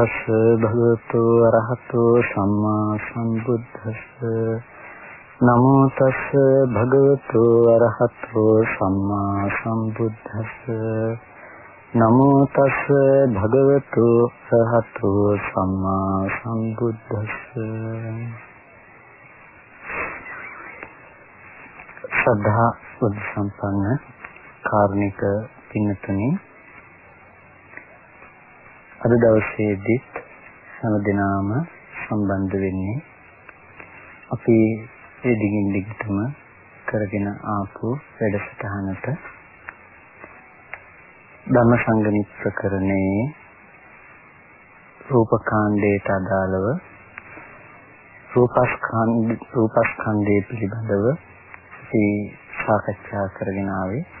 නමෝ තස් භගවතු අරහතෝ සම්මා සම්බුද්දස්ස. නමෝ තස් භගවතු අරහතෝ සම්මා සම්බුද්දස්ස. නමෝ තස් භගවතු අරහතෝ සම්මා සම්බුද්දස්ස. සද්ධා බුද්ධ සම්පන්න කාර්මික පින්තුනි අද දවසේදීත් හැම දිනම සම්බන්ධ වෙන්නේ අපි ඒ දිගින් දිගටම කරගෙන ආපු වැඩසටහනට. ධම්ම සංගණිත් ප්‍රකරණයේ රූපකාණ්ඩයට අදාළව රූපස්කන්ධ රූපස්කන්ධය පිළිබඳව අපි සාකච්ඡා කරගෙන ආවේ.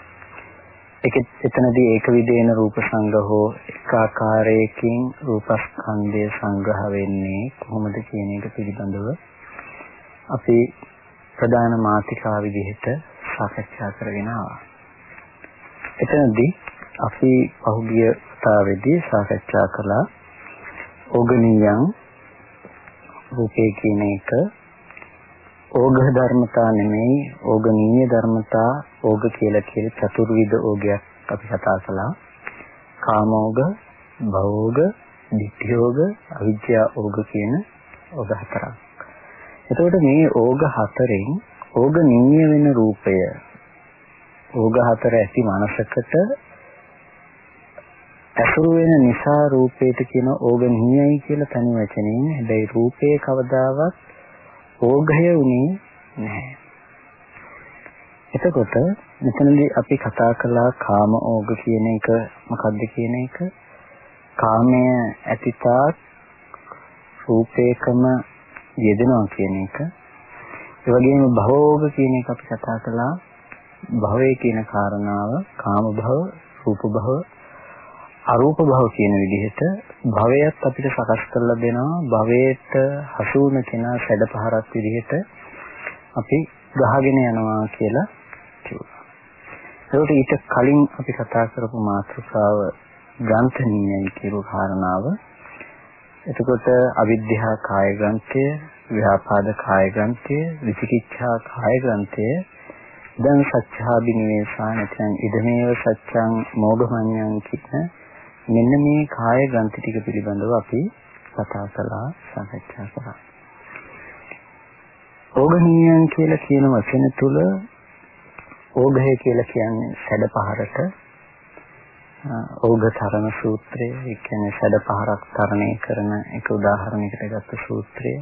ඒක එතනදී ඒක විදේන රූප සංග්‍රහෝ එක ආකාරයකින් රූපස්කන්ධය සංග්‍රහ වෙන්නේ කොහොමද කියන එක පිළිබඳව අපි ප්‍රධාන මාතිකා විදිහට සාකච්ඡා කරගෙන ආවා. එතනදී අපි පහුගිය වතාවේදී සාකච්ඡා කළා ඕගනියන් රූපේ කියන එක ඕග ධර්මතා නෙමෙයි ඕගනීය ධර්මතා ඕග කියලා කියන චතුර්විධ ඕගයක් අපි කතා කළා. කාමෝග, භවෝග, ditthiyෝග, අවිද්‍යා ඕග කියන ඕග හතරක්. එතකොට මේ ඕග හතරෙන් ඕගනීය වෙන රූපය ඕග හතර ඇති මනසකට ඇසුරු වෙන නිසා රූපේට කියන ඕගනීයයි කියලා තනි වචනෙන් හැබැයි රූපේ කවදාවත් ඕඝය උනේ නැහැ. එතකොට මෙතනදී අපි කතා කළා කාම ඕග කියන එක මොකක්ද කියන එක? කාමය ඇතිතාක් රූපේකම යෙදෙනවා කියන එක. ඒ වගේම භවෝග කියන එක අපි කතා කළා. භවයේ කියන කාරණාව කාම භව රූප භව අරූප භව කියන විදිහට භවයත් අපිට සකස් කරලා දෙනවා භවයට හසු වුණ කෙනා සැඩපහරක් විදිහට අපි ගහගෙන යනවා කියලා කිව්වා. ඒකට ඊට කලින් අපි කතා කරපු මාතෘකාව ග්‍රන්ථනීයයි කියපු කාරණාව. එතකොට අවිද්‍යා කාය ග්‍රන්ථය, ව්‍යාපාද කාය ග්‍රන්ථය, විචිකිච්ඡා කාය ග්‍රන්ථය දැන් සත්‍යාබිනිවේෂා නැත්නම් ඉදමේව සත්‍යං මෝඝමඤ්ඤං කියන මෙන්න මේ කාය ග්‍රන්ථි ටික පිළිබඳව අපි කතා කළා සාකච්ඡා කළා. ඕගනියන් කියලා කියන වචන තුල ඕගය කියලා කියන්නේ සැඩ පහරට ඕග තරණ සූත්‍රය ඒ කියන්නේ සැඩ පහරක් තරණය කරන එක උදාහරණයකට ගත්ත සූත්‍රය.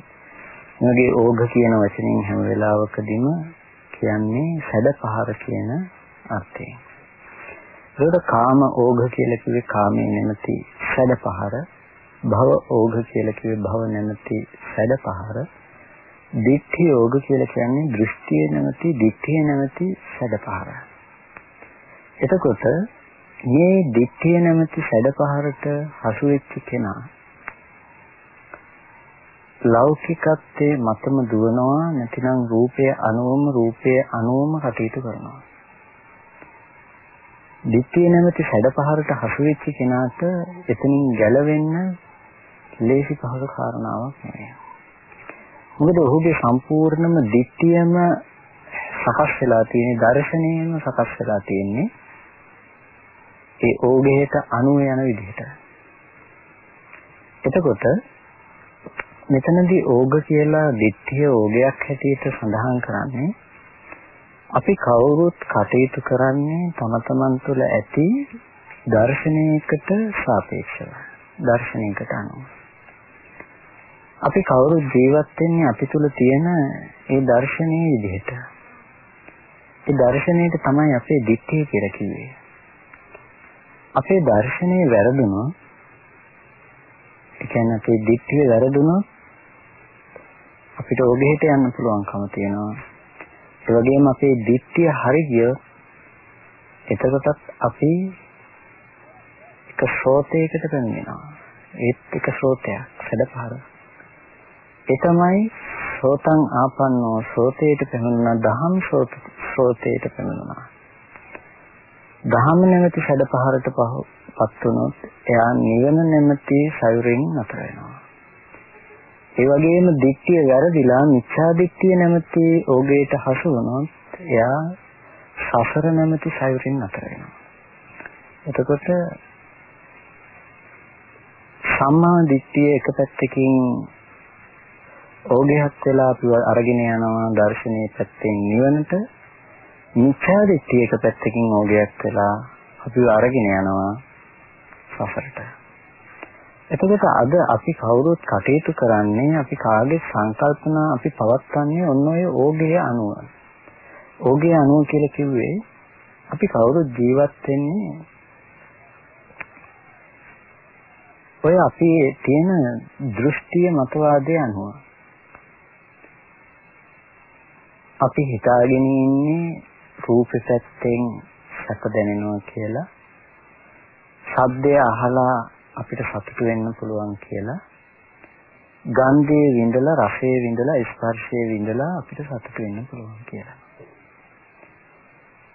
මේ ඕග කියන වචنين හැම වෙලාවකදීම කියන්නේ සැඩ පහර කියන අර්ථයෙන්. ඒකට කාම ඕඝ කියලා කිව්වේ කාමයේ නැමැති සැඩපහර භව ඕඝ කියලා කිව්වේ භව නැමැති සැඩපහර දිට්ඨි ඕඝ කියලා කියන්නේ දෘෂ්ටිය නැමැති දිට්ඨිය නැමැති සැඩපහර. එතකොට මේ දිට්ඨිය නැමැති සැඩපහරට හසු වෙච්ච කෙනා ලෞකිකත්වයේ මතම දුවනවා නැතිනම් රූපය අනුවම රූපය අනුවම කටයුතු කරනවා. දිට්ඨිය නැමැති සැඩපහරට හසු වෙච්ච කෙනාට එතනින් ගැලවෙන්න ලේසි පහසු කාරණාවක් නෙවෙයි. මොකද ඔහුගේ සම්පූර්ණම දිට්ඨියම සකස් වෙලා තියෙන දර්ශනයම සකස් වෙලා තියෙන්නේ ඒ ඕගේට අනුව යන විදිහට. එතකොට මෙතනදී ඕග කියලා දිට්ඨිය ඕගයක් හැටියට සඳහන් කරන්නේ අපි කවුරුත් කටයුතු කරන්නේ තම තමන් තුළ ඇති දර්ශනයකට සාපේක්ෂව. දර්ශනයකට අනුව. අපි කවුරුත් ජීවත් වෙන්නේ අපි තුළ තියෙන ඒ දර්ශනීය විදිහට. ඒ දර්ශනයට තමයි අපේ දික්කේ කියලා කිව්වේ. අපේ දර්ශනය වැරදුනොත් ඒ කියන්නේ අපේ දික්කේ වැරදුනොත් අපිට ඔබෙහිට යන්න පුළුවන්කම තියෙනවා. ඒ වගේම අපේ දිට්ඨිය හරි ගිය එතකොටත් අපි එක ශ්‍රෝතයකට පැමිණෙනවා. ඒත් එක ශ්‍රෝතයක් සැඩපහර. ඒ තමයි ශ්‍රෝතං ආපන්නෝ ශ්‍රෝතයට පැමිණුණා දහම් ශ්‍රෝතයට පැමිණුණා. දහම නැමැති සැඩපහරට පත් වුණොත් එයා නිවන නැමැති සයුරෙන් නතර වෙනවා. ඒ වගේම දික්තිය වැරදිලා මිච්ඡා දික්තිය නැමැති ඕගේට හසු වුණොත් එයා සසර නැමැති සයුරින් නතර වෙනවා. එතකොට සම්මා දිට්ඨිය එක පැත්තකින් ඕගයත් වෙලා අපි අරගෙන යනවා දර්ශනීය පැත්තෙන් නිවනට මිච්ඡා දිට්ඨිය එක පැත්තකින් ඕගයක් වෙලා අපි අරගෙන යනවා සසරට. එතකොට අද අපි කවුරුත් කටයුතු කරන්නේ අපි කාගේ සංකල්පනා අපි පවත්න්නේ ඔන්න ඔය ඕගය අනුව. ඕගය අනුව කියලා කිව්වේ අපි කවුරුත් ජීවත් වෙන්නේ ඔය අපි තියෙන දෘෂ්ටිය මතවාදය අනුව. අපි හිතාගෙන ඉන්නේ රූප පැත්තෙන් සැප දැනෙනවා කියලා. ශබ්දය අහලා අපිට සතුට වෙන්න පුළුවන් කියලා. ගන්ධයේ විඳලා රසයේ විඳලා ස්පර්ශයේ විඳලා අපිට සතුට වෙන්න පුළුවන් කියලා.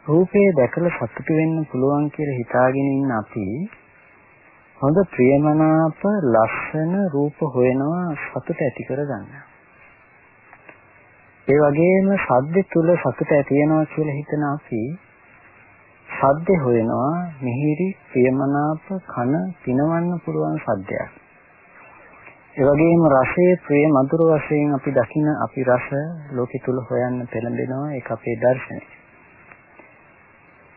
රූපේ දැකලා සතුට වෙන්න පුළුවන් කියලා හිතාගෙන ඉන්න අපි හොඳ ප්‍රියමනාප ලස්සන රූප හොයනවා සතුට ඇති කරගන්න. ඒ වගේම සද්ද තුල සතුට ඇති වෙනවා කියලා හිතන අපි සද්ද හොයනවා මිහිරි ප්‍රියමනාප කන පිනවන්න පුළුවන් සද්දයක්. ඒ වගේම රසයේ ප්‍රිය මధుර වශයෙන් අපි දකින අපි රස ලෝකෙ තුල හොයන්න පෙළඹෙනවා ඒක අපේ දර්ශනය.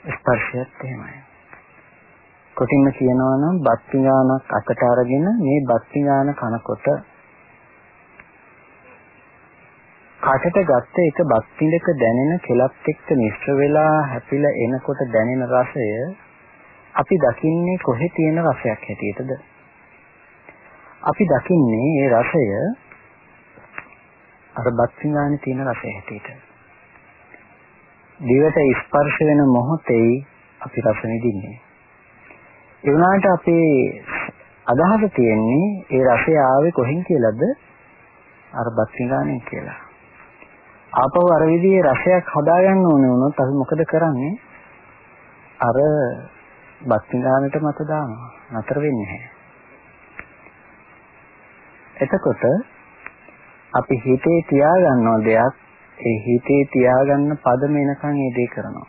ස්පර්ශයත් එහෙමයි. කොටින්ම කියනවා නම් බත් පිඟානක් අකට අරගෙන මේ බත් පිඟාන කනකොට කටට ගත්ත එක බත් පිඬක දැනෙන කෙලත් එක්ක මිශ්‍ර වෙලා හැපිලා එනකොට දැනෙන රසය අපි දකින්නේ කොහේ තියෙන රසයක් හැටියටද? අපි දකින්නේ ඒ රසය අර බත් පිඟානේ තියෙන රසය හැටියට. දිවට ස්පර්ශ වෙන මොහොතේ අපි රස විඳින්නේ. ඒ වුණාට අපේ අදහස තියෙන්නේ ඒ රසය ආවේ කොහෙන් කියලාද? අර බත් පිඟානේ කියලා. ආපහු අර විදිහේ රසයක් හදාගන්න ඕනේ වුණොත් අපි මොකද කරන්නේ? අර බත් පිඟානට මත දානවා. නතර වෙන්නේ නැහැ. එතකොට අපි හිතේ තියාගන්නව දෙයක් ඒ හිතේ තියාගන්න පදම එනකන් ඒ දේ කරනවා.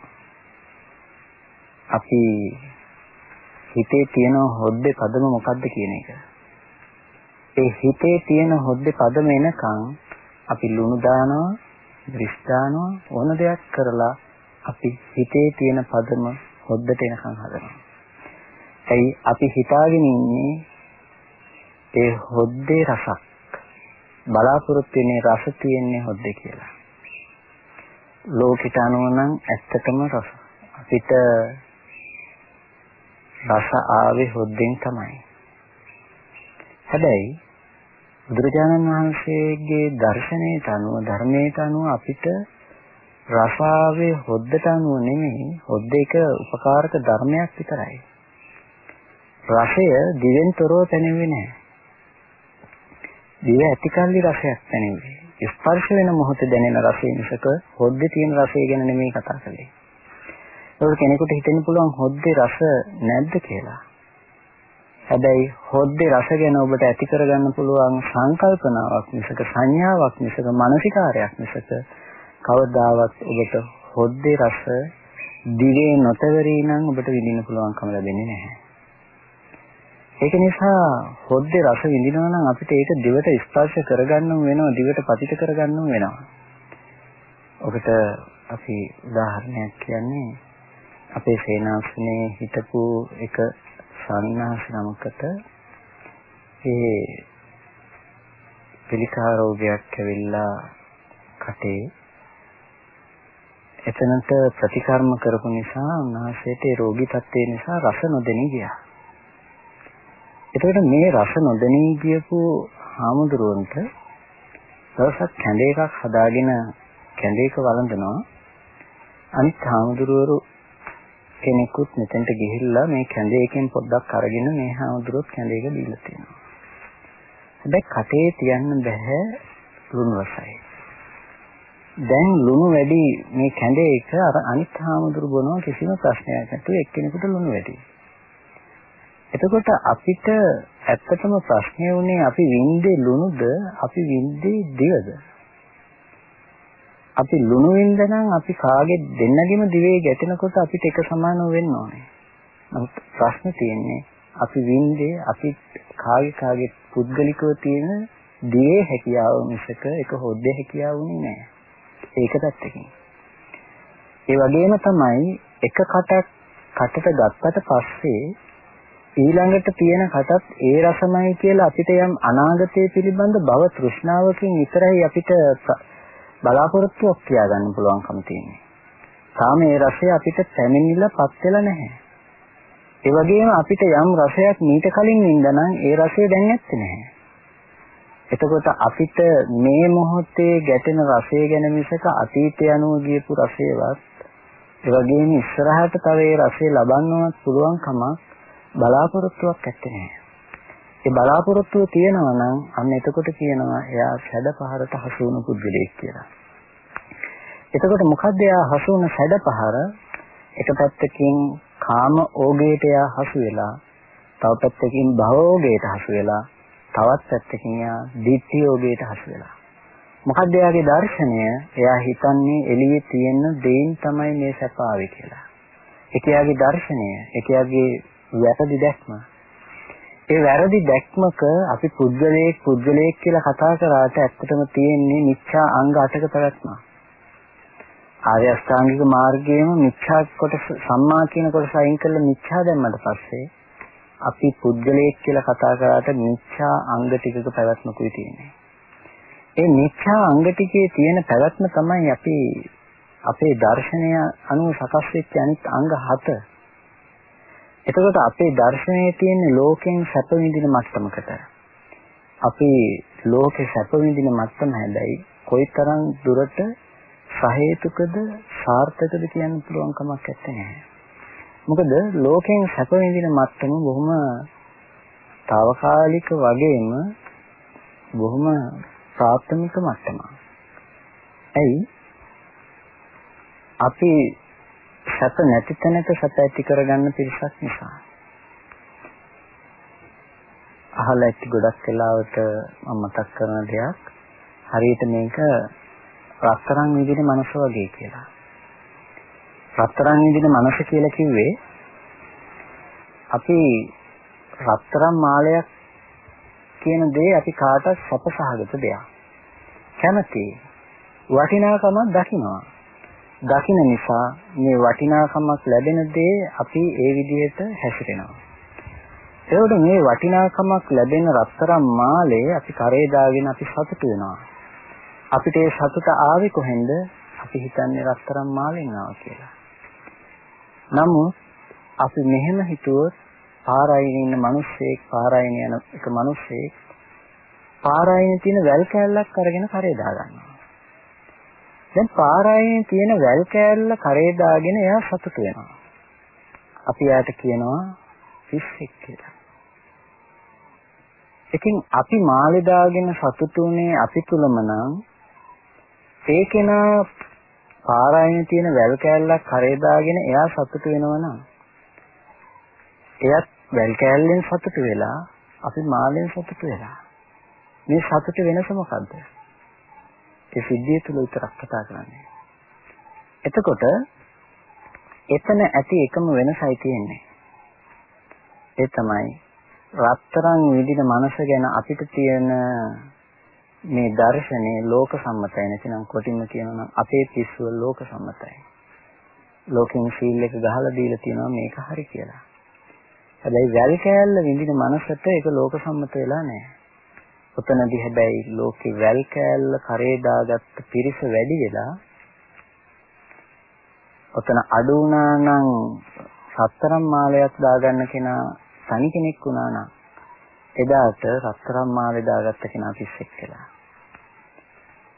අපි හිතේ තියෙන හොද්දේ පදම මොකද්ද කියන එක. ඒ හිතේ තියෙන හොද්දේ පදම එනකන් අපි ලුණු දානවා විස්දානවා ඕන දෙයක් කරලා අපි හිතේ තියෙන පදම හොද්දට එනකන් හදනවා. ඇයි අපි හිතාගෙන ඉන්නේ ඒ හොද්දේ රසක් බලාපොරොත්තු වෙන්නේ රස තියෙන්නේ හොද්දේ කියලා. ලෝකිත අනුව නම් ඇත්තටම රස අපිට රස ආවේ හොද්දෙන් තමයි. හැබැයි බුදුරජාණන් වහන්සේගේ දර්ශනයට අනුව ධර්මයට අනුව අපිට රසාවේ හොද්දට අනුව නෙමෙයි හොද්ද එක උපකාරක ධර්මයක් විතරයි. රසය දිවෙන් තොරව පැනෙන්නේ නැහැ. දිව ඇතිකල්ලි රසයක් පැනෙන්නේ. ස්පර්ශ වෙන මොහොතේ දැනෙන රසය මිසක හොද්දේ තියෙන රසය ගැන නෙමෙයි කතා කරන්නේ. ඒක කෙනෙකුට හිතෙන්න පුළුවන් හොද්දේ රස නැද්ද කියලා. හැබැයි හොද්දේ රස ගැන ඔබට ඇති කරගන්න පුළුවන් සංකල්පනාවක් මිසක සංඥාවක් මිසක මානසිකාරයක් මිසක කවදාවත් ඔබට හොද්දේ රස දිවේ නොතවරී නම් ඔබට විඳින්න පුළුවන්කම ලැබෙන්නේ නැහැ. ඒක නිසා හොද්දේ රස විඳිනවා නම් අපිට ඒක දිවට ස්පර්ශ කරගන්නම වෙනවා දිවට පතිත කරගන්නම වෙනවා. ඔකට අපි උදාහරණයක් කියන්නේ අපේ සේනාසනේ හිටපු එක සන්නාස නමකට ඒ පිළිකා රෝගයක් ඇවිල්ලා කටේ එතනට ප්‍රතිකර්ම කරපු නිසා උන්වහන්සේට ඒ රෝගී තත්ත්වය නිසා රස නොදෙනී ගියා. එතකොට මේ රස නොදෙනී ගියපු හාමුදුරුවන්ට දවසක් කැඳ එකක් හදාගෙන කැඳ එක වළඳනවා. අනිත් හාමුදුරුවරු කෙනෙකුත් මෙතෙන්ට ගිහිල්ලා මේ කැඳේකින් පොඩ්ඩක් අරගෙන මේ හාමුදුරුවොත් කැඳේක දීලා තියෙනවා. හැබැයි කටේ තියන්න බෑ ලුණු රසයි. දැන් ලුණු වැඩි මේ කැඳේ එක අර අනිත් හාමුදුරු බොනවා කිසිම ප්‍රශ්නයක් නැතුව එක්කෙනෙකුට ලුණු වැඩි. එතකොට අපිට ඇත්තටම ප්‍රශ්නේ උනේ අපි වින්දේ ලුණුද අපි වින්දේ දිවද? අපි ලුණු වින්ද නම් අපි කාගේ දෙන්නගෙම දිවේ ගැටෙනකොට අපිට එක සමානව වෙන්න ඕනේ. නමුත් ප්‍රශ්නේ තියෙන්නේ අපි වින්දේ අපි කාගේ කාගේ පුද්ගලිකව තියෙන දිවේ හැකියාව මිසක එක හොද්දේ හැකියාව උනේ නැහැ. ඒක පැත්තකින්. ඒ වගේම තමයි එක කටක් කටට ගත්තට පස්සේ ඊළඟට තියෙන කටත් ඒ රසමයි කියලා අපිට යම් අනාගතයේ පිළිබඳ භව තෘෂ්ණාවකින් විතරයි අපිට බලාපොරොත්තුවක් තියාගන්න පුළුවන්කම තියෙන්නේ. තාම ඒ රසය අපිට පැමිණිලා පත් වෙලා නැහැ. ඒ වගේම අපිට යම් රසයක් මීට කලින් ඉඳනනම් ඒ රසය දැන් නැත්තේ නැහැ. එතකොට අපිට මේ මොහොතේ ගැටෙන රසය ගැන මිසක අතීතය අනුව ගියපු රසයවත් ඒ වගේම ඉස්සරහට තව ඒ රසය ලබන්නවත් පුළුවන් කමක් බලාපොරොත්තුවක් ඇත්තේ ඒ බලාපොරොත්තුව තියෙනවා නම් අන්න එතකොට කියනවා එයා සැඩ පහරට හසු වුණු පුද්ගලයෙක් කියලා. එතකොට මොකද්ද එයා හසු වුණ සැඩ පහර? එක පැත්තකින් කාම ඕගේට එයා හසු වෙලා, තව පැත්තකින් භවෝගේට හසු වෙලා තවත් පැත්තකින් එයා ditthi යෝගයට හසු වෙලා. මොකද්ද එයාගේ දර්ශනය? එයා හිතන්නේ එළියේ තියෙන දෙයින් තමයි මේ සැප ආවේ කියලා. ඒක එයාගේ දර්ශනය. ඒක එයාගේ වැරදි දැක්ම. ඒ වැරදි දැක්මක අපි පුද්ගලයෙක් පුද්ගලයෙක් කියලා කතා කරාට ඇත්තටම තියෙන්නේ මිච්ඡා අංග 8ක පැවැත්ම. ආර්ය අෂ්ටාංගික මාර්ගයේම මිච්ඡා කොටස සම්මා කියන කොටස අයින් කරලා මිච්ඡා දැම්මට පස්සේ අපි පුද්ගලයෙක් කියලා කතා කරාට මිච්ඡා අංග ටිකක පැවැත්මකුයි තියෙන්නේ. ඒ මිච්ඡා අංග ටිකේ තියෙන පැවැත්ම තමයි අපි අපේ දර්ශනය අනුව සකස් වෙච්ච අනිත් අංග 7. එතකොට අපේ දර්ශනයේ තියෙන ලෝකෙන් සැප විඳින මට්ටමකට අපි ලෝකේ සැප විඳින මට්ටම හැබැයි කොයිතරම් දුරට සහේතුකද සාර්ථකද කියන්න පුළුවන් කමක් නැත්තේ. මොකද ලෝකෙන් සැප විඳින මට්ටම බොහොම తాවකාලික වගේම බොහොම ප්‍රාථමික මට්ටමක්. ඇයි? අපි සැප නැති තැනක සැප ඇති කරගන්න පිරිසක් නිසා. අහලා ඇති ගොඩක් වෙලාවට මම මතක් කරන දෙයක් හරියට මේක රත්තරන් විදිහේ මනස වගේ කියලා. රත්තරන් විදින මනස කියලා කිව්වේ අපි රත්තරන් මාලයක් කියන දේ අපි කාටත් සපසහගත දෙයක්. කැමති වටිනාකමක් දකිනවා. දකින නිසා මේ වටිනාකමක් ලැබෙන දේ අපි ඒ විදිහට හැසිරෙනවා. ඒකට මේ වටිනාකමක් ලැබෙන රත්තරන් මාලේ අපි කරේ දාගෙන අපි සතුටු වෙනවා. අපිට ඒ සතුට ආවේ කොහෙන්ද? අපි හිතන්නේ රත්තරන් මාලෙන් ආවා කියලා. නමුත් අපි මෙහෙම හිතුවොත් පාරායිනේ ඉන්න මිනිස්සෙක් පාරායිනේ යන එක මිනිස්සෙක් පාරායිනේ තියෙන වැල් කෑල්ලක් අරගෙන කරේ දාගන්නවා. දැන් පාරායිනේ තියෙන වැල් කෑල්ල කරේ දාගෙන එයා සතුටු වෙනවා. අපි යාට කියනවා ෆිෂ් කියලා. ඉතින් අපි මාළේ දාගෙන සතුටුුනේ අපි තුලම නම් ඒ කෙනා පාරායනේ තියෙන වැල් කෑල්ලක් කරේ දාගෙන එයා සතුට වෙනවනම් එයත් වැල් කෑල්ලෙන් සතුට වෙලා අපි මාළෙන් සතුට වෙලා මේ සතුට වෙනස මොකද්ද? ඒ සිද්ධිය තුල විතරක් කතා කරන්නේ. එතකොට එතන ඇති එකම වෙනසයි තියෙන්නේ. ඒ තමයි රත්තරන් විදින මනස ගැන අපිට තියෙන මේ දර්ශනේ ලෝක සම්මතයි නැතිනම් කොටින්ම කියනවා අපේ පිස්සුව ලෝක සම්මතයි. ලෝකෙන් සීල් එක ගහලා දීලා තියෙනවා මේක හරි කියලා. හැබැයි වැල් කෑල්ල විඳින මනසට ඒක ලෝක සම්මත වෙලා නැහැ. උතනදී හැබැයි ලෝකේ වැල් කෑල්ල කරේ දාගත්ත පිරිස වැඩි වෙලා ඔතන අඩු වුණා නම් සතරම් මාලයක් දාගන්න කෙනා තනි කෙනෙක් වුණා නම් එදාට රත්තරන් මාලේ දාගත්ත කෙනා පිස්සෙක් කියලා.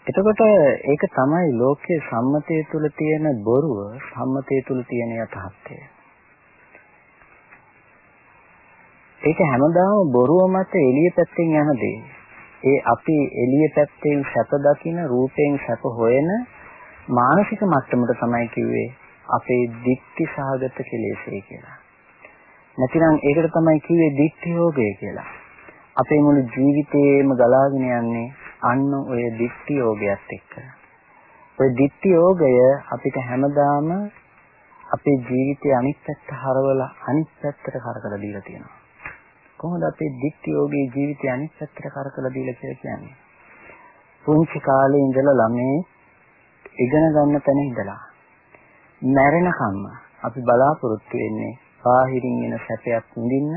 එතකොට ඒක තමයි ලෝකයේ සම්මතය තුල තියෙන බොරුව සම්මතය තුල තියෙන යථාර්ථය. ඒක හැමදාම බොරුව මත එළිය පැත්තෙන් යන දේ. ඒ අපි එළිය පැත්තෙන් සැප දකින රූපයෙන් සැප හොයන මානසික මට්ටමට තමයි කිව්වේ අපේ දික්ටි සහගත කෙලෙසේ කියලා. නැතිනම් ඒකට තමයි කිව්වේ දික්ටි යෝගය කියලා. අපේ මුළු ජීවිතේම ගලාගෙන යන්නේ අන්න ඔය දික්ටි යෝගයත් එක්ක. ඔය දික්ටි යෝගය අපිට හැමදාම අපේ ජීවිතයේ අනිත් පැත්ත හරවලා අනිත් පැත්තට කරකලා දීලා තියෙනවා. කොහොමද අපේ දික්ටි යෝගී ජීවිතය අනිත් පැත්තට කරකලා දීලා කියලා කියන්නේ? පුංචි කාලේ ඉඳලා ළමේ ඉගෙන ගන්න තැන ඉඳලා මැරෙනකම්ම අපි බලාපොරොත්තු වෙන්නේ බාහිරින් එන සැපයක් විඳින්න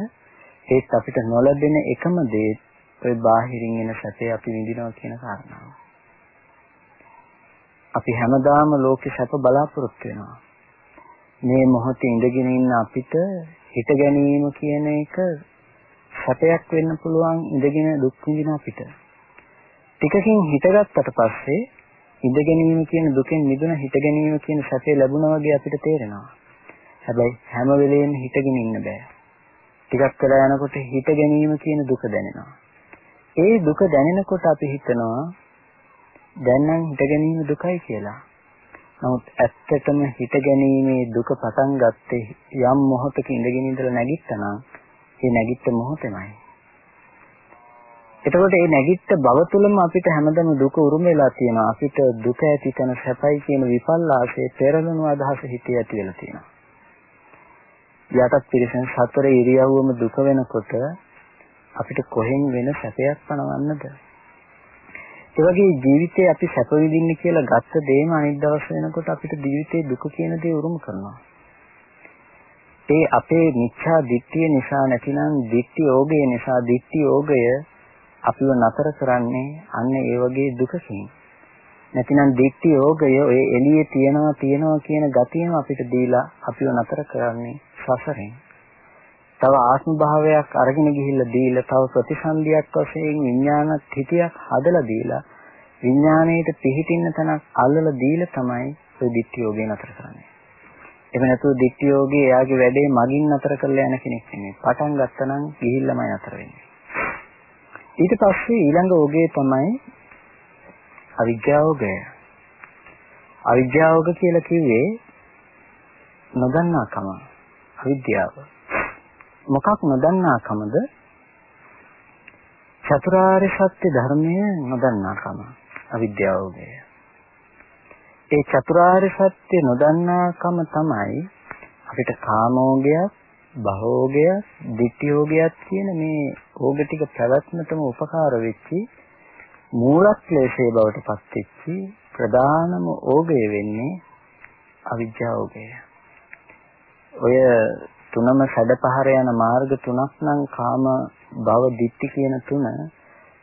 ඒත් අපිට නොලැබෙන එකම දේ ඔය බාහිරින් එන සැපේ අපි විඳිනවා කියන කාරණාව. අපි හැමදාම ලෝකේ සැප බලාපොරොත්තු වෙනවා. මේ මොහොතේ ඉඳගෙන ඉන්න අපිට හිත ගැනීම කියන එක සැපයක් වෙන්න පුළුවන් ඉඳගෙන දුක් විඳින අපිට. ටිකකින් හිතගත්තට පස්සේ ඉඳ ගැනීම කියන දුකෙන් මිදුණ හිත ගැනීම කියන සැපේ ලැබුණා වගේ අපිට තේරෙනවා. හැබැයි හැම වෙලෙම හිතගෙන ඉන්න බෑ. ටිකක් වෙලා යනකොට හිත ගැනීම කියන දුක දැනෙනවා. ඒ දුක දැනෙනකොට අපි හිතනවා දැන් නම් හිත ගැනීම දුකයි කියලා. නමුත් ඇත්තටම හිත ගැනීමේ දුක පටන් ගත්තේ යම් මොහොතක ඉඳගෙන ඉඳලා නැගිට්ටනම් ඒ නැගිට්ට මොහොතෙමයි. එතකොට මේ නැගිට්ට බව තුළම අපිට හැමදම දුක උරුම වෙලා තියෙනවා. අපිට දුක ඇති තැන සැපයි කියන විපල්ලාසයේ පෙරලෙන අදහස හිතේ ඇති වෙලා තියෙනවා. යටත් පිරිසෙන් සතර ඉරියව්වම දුක වෙනකොට අපිට කොහෙන් වෙන සැපයක් පණවන්නද? ඒ වගේ ජීවිතේ අපි සැප විඳින්න කියලා ගත්ත දේම අනිත් දවස් වෙනකොට අපිට ජීවිතේ දුක කියන දේ උරුම කරනවා. ඒ අපේ මිච්ඡා දිට්ඨිය නිසා නැතිනම් දිට්ඨි යෝගය නිසා දිට්ඨි යෝගය අපිව නතර කරන්නේ අන්න ඒ වගේ දුකකින්. නැතිනම් දික්ටි යෝගය ඔය එළියේ තියනවා තියනවා කියන ගතියම අපිට දීලා අපිව නතර කරන්නේ සසරෙන්. තව ආත්ම භාවයක් අරගෙන ගිහිල්ලා දීලා තව ප්‍රතිසන්දියක් වශයෙන් විඥාන හිතියක් හදලා දීලා විඥාණයට පිහිටින්න තැනක් අල්ලලා දීලා තමයි ඔය දික්ටි යෝගේ නතර කරන්නේ. එහෙම නැතුව දික්ටි යෝගේ එයාගේ වැඩේ මගින් නතර කරලා යන කෙනෙක් නෙමෙයි. පටන් ගත්තනම් ගිහිල්ලාමයි නතර වෙන්නේ. ඊට පස්සේ ඊළඟ ඕගේ තමයි අවිද්‍යාවෝගය. අවිද්‍යාවෝග කියලා කිව්වේ නොදන්නාකම. අවිද්‍යාව. මොකක් නොදන්නාකමද? චතුරාර්ය සත්‍ය ධර්මය නොදන්නාකම. අවිද්‍යාවෝගය. ඒ චතුරාර්ය සත්‍ය නොදන්නාකම තමයි අපිට කාමෝගයක් භවෝගය, ditthියෝගයත් කියන මේ ඕග ටික පැවැත්මටම උපකාර වෙච්චි මූලක්ලේශයේ බවට පත් වෙච්චි ප්‍රධානම ඕගය වෙන්නේ අවිජ්ජාෝගය. ඔය තුනම සැඩපහර යන මාර්ග තුනක් නම් කාම භව ditthi කියන තුන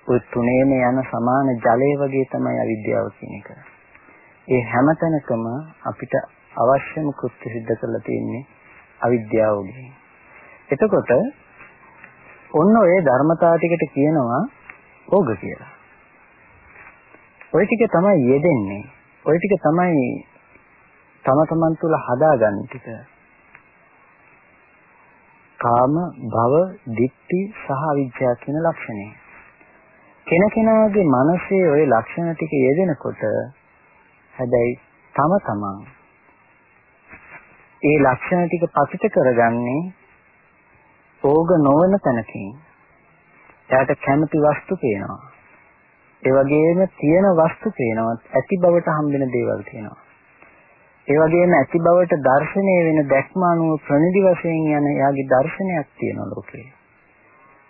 ඔය තුනේම යන සමාන ජලය වගේ තමයි අවිද්‍යාව කියන එක. ඒ හැමතැනකම අපිට අවශ්‍යම කෘත්‍ය සිද්ධ කරලා තියෙන්නේ අවිද්‍යාවගෙන්. එතකොට ඔන්න ඔය ධර්මතා ටිකට කියනවා ඕග කියලා. ওই ටික තමයි යෙදෙන්නේ. ওই ටික තමයි තම තමන් තුළ හදාගන්න ටික. කාම, භව, ditthi සහ අවිජ්ජා කියන ලක්ෂණය. කෙනකෙනාගේ මනසේ ওই ලක්ෂණ ටික යෙදෙනකොට හැබැයි තම තමන් ඒ ලක්ෂණ ටික පසිත කරගන්නේ ඕග නොවන තැනකින් එයාට කැමති වස්තු පේනවා. ඒ වගේම තියෙන වස්තු පේනවා. ඇති බවට හම්බෙන දේවල් තියෙනවා. ඒ වගේම ඇති බවට දර්ශනය වෙන දැක්ම අනුව ප්‍රනිදි වශයෙන් යන එයාගේ දර්ශනයක් තියෙනවා ලෝකේ.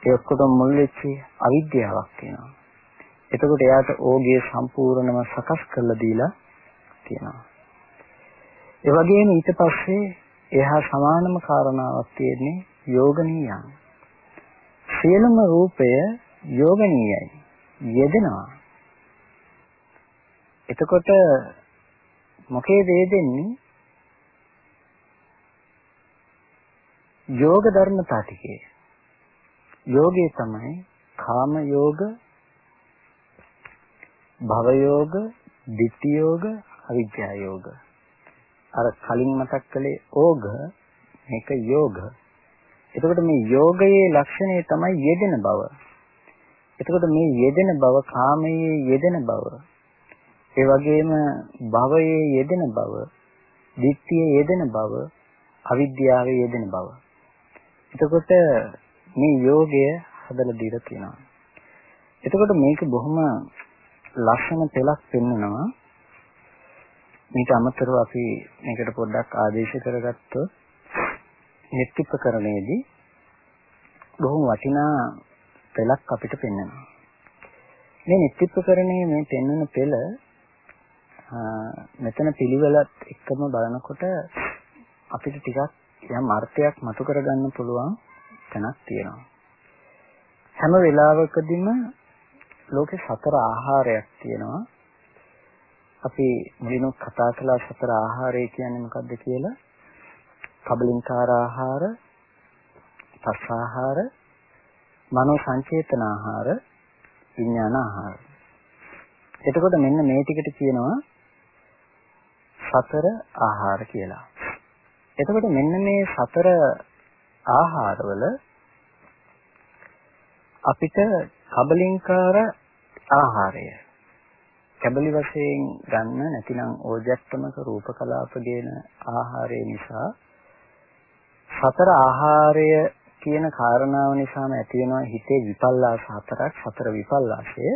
ඒ ඔක්කොටම මුල් වෙච්ච අවිද්‍යාවක් තියෙනවා. එතකොට එයාට ඕගේ සම්පූර්ණම සකස් කරලා දීලා තියෙනවා. ඒ වගේම ඊට පස්සේ එහා සමානම කාරණාවක් තියෙන්නේ යෝගනීයං. සියලුම රූපය යෝගනීයයි. යෙදෙනවා. එතකොට මොකේද යෙදෙන්නේ? යෝග ධර්මතා ටිකේ. යෝගේ තමයි කාම යෝග, භව යෝග, ditthi යෝග, අවිජ්ජා යෝග. අර කලින් මතක් කළේ ඕග මේක යෝග එතකොට මේ යෝගයේ ලක්ෂණය තමයි යෙදෙන බව. එතකොට මේ යෙදෙන බව කාමයේ යෙදෙන බව. ඒ වගේම භවයේ යෙදෙන බව, ditthියේ යෙදෙන බව, අවිද්‍යාවේ යෙදෙන බව. එතකොට මේ යෝගය හදලා දීලා තියෙනවා. එතකොට මේක බොහොම ලස්සන පෙළක් පෙන්වනවා. මේට අමතරව අපි මේකට පොඩ්ඩක් ආදේශ කරගත්තොත් නිත්‍යපකරණයේදී බොහොම වටිනා පෙළක් අපිට පෙන්වනවා. මේ නිත්‍යපකරණයේ මේ පෙන්වන පෙළ මෙතන පිළිවෙලත් එක්කම බලනකොට අපිට ටිකක් යම් අර්ථයක් මතු කරගන්න පුළුවන් තැනක් තියෙනවා. හැම වෙලාවකදීම ලෝකේ සතර ආහාරයක් තියෙනවා. අපි මුලින්ම කතා කළා සතර ආහාරය කියන්නේ මොකක්ද කියලා. කබලින්කාර ආහාර, පස් ආහාර, මනෝ සංචේතන ආහාර, විඥාන ආහාර. එතකොට මෙන්න මේ ටිකට කියනවා සතර ආහාර කියලා. එතකොට මෙන්න මේ සතර ආහාරවල අපිට කබලින්කාර ආහාරය කැබලි වශයෙන් ගන්න නැතිනම් ඕජස්තමක රූප කලාප ගේන ආහාරය නිසා සතර ආහාරය කියන කාරණාව නිසාම ඇති වෙනවා හිතේ විපල්ලාස හතරක්. සතර විපල්ලාසය.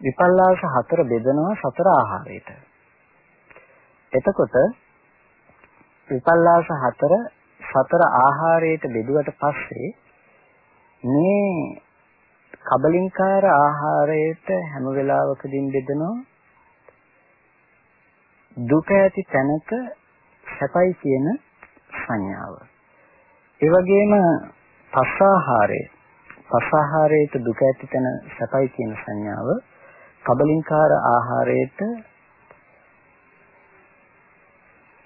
විපල්ලාස හතර බෙදනවා සතර ආහාරයට. එතකොට විපල්ලාස හතර සතර ආහාරයට බෙදුවට පස්සේ මේ කබලින්කාර ආහාරයට හැම වෙලාවකදීම බෙදනවා දුක ඇති තැනක සැපයි කියන සංඥාව. ඒ වගේම පස්සාහාරය පස්සාහාරයට දුක ඇති තැන සැපයි කියන සංඥාව කබලින්කාර ආහාරයට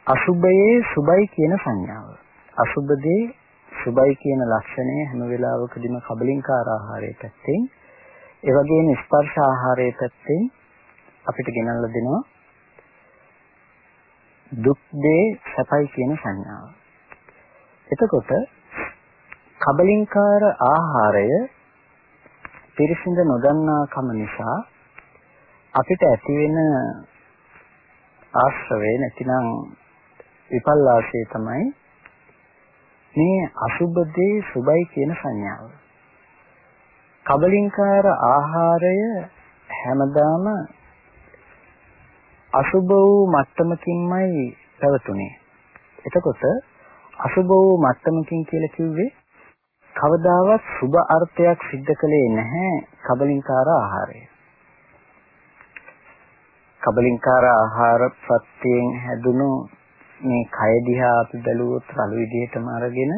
අසුබයේ සුබයි කියන සංඥාව. අසුබදී සුබයි කියන ලක්ෂණය හැම වෙලාවකදීම කබලින්කාර ආහාරයේ පැත්තෙන් ඒ වගේම ස්පර්ශ ආහාරයේ පැත්තෙන් අපිට ගෙනල්ලා දෙනවා දුක් දේ සැපයි කියන සංඥාව. එතකොට කබලින්කාර ආහාරය පිරිසිඳ නොදන්නාකම නිසා අපිට ඇති වෙන ආශ්‍රවේ නැතිනම් විපල්ලාශය තමයි මේ අසුබදී සුබයි කියන සංඥාව. කබලින්කාර ආහාරය හැමදාම අසුබ වූ මට්ටමකින්මයි පැවතුනේ. එතකොට අසුබ වූ මට්ටමකින් කියලා කිව්වේ කවදාවත් සුබ අර්ථයක් සිද්ධ කළේ නැහැ කබලින්කාර ආහාරය. කබලින්කාර ආහාර ප්‍රත්‍යයෙන් හැදුණු මේ කය දිහා අපි බැලුවොත් රළු විදිහටම අරගෙන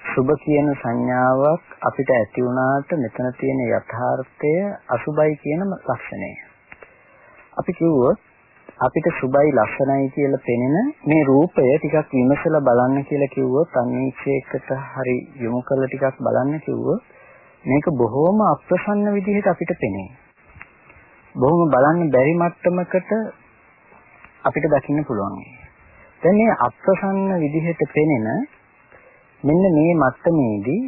සුබ කියන සංඥාවක් අපිට ඇති වුණාට මෙතන තියෙන යථාර්ථය අසුබයි කියන ලක්ෂණය. අපි කිව්වොත් අපිට සුබයි ලක්ෂණයි කියලා පෙනෙන මේ රූපය ටිකක් විමසලා බලන්න කියලා කිව්වොත් අනිච්චයකට හරි යොමු කරලා ටිකක් බලන්න කිව්වොත් මේක බොහොම අප්‍රසන්න විදිහට අපිට පෙනේ. බොහොම බලන්න බැරි මට්ටමකට අපිට දකින්න පුළුවන්. දැන් මේ අප්‍රසන්න විදිහට පෙනෙන මෙන්න මේ මත්තමේදී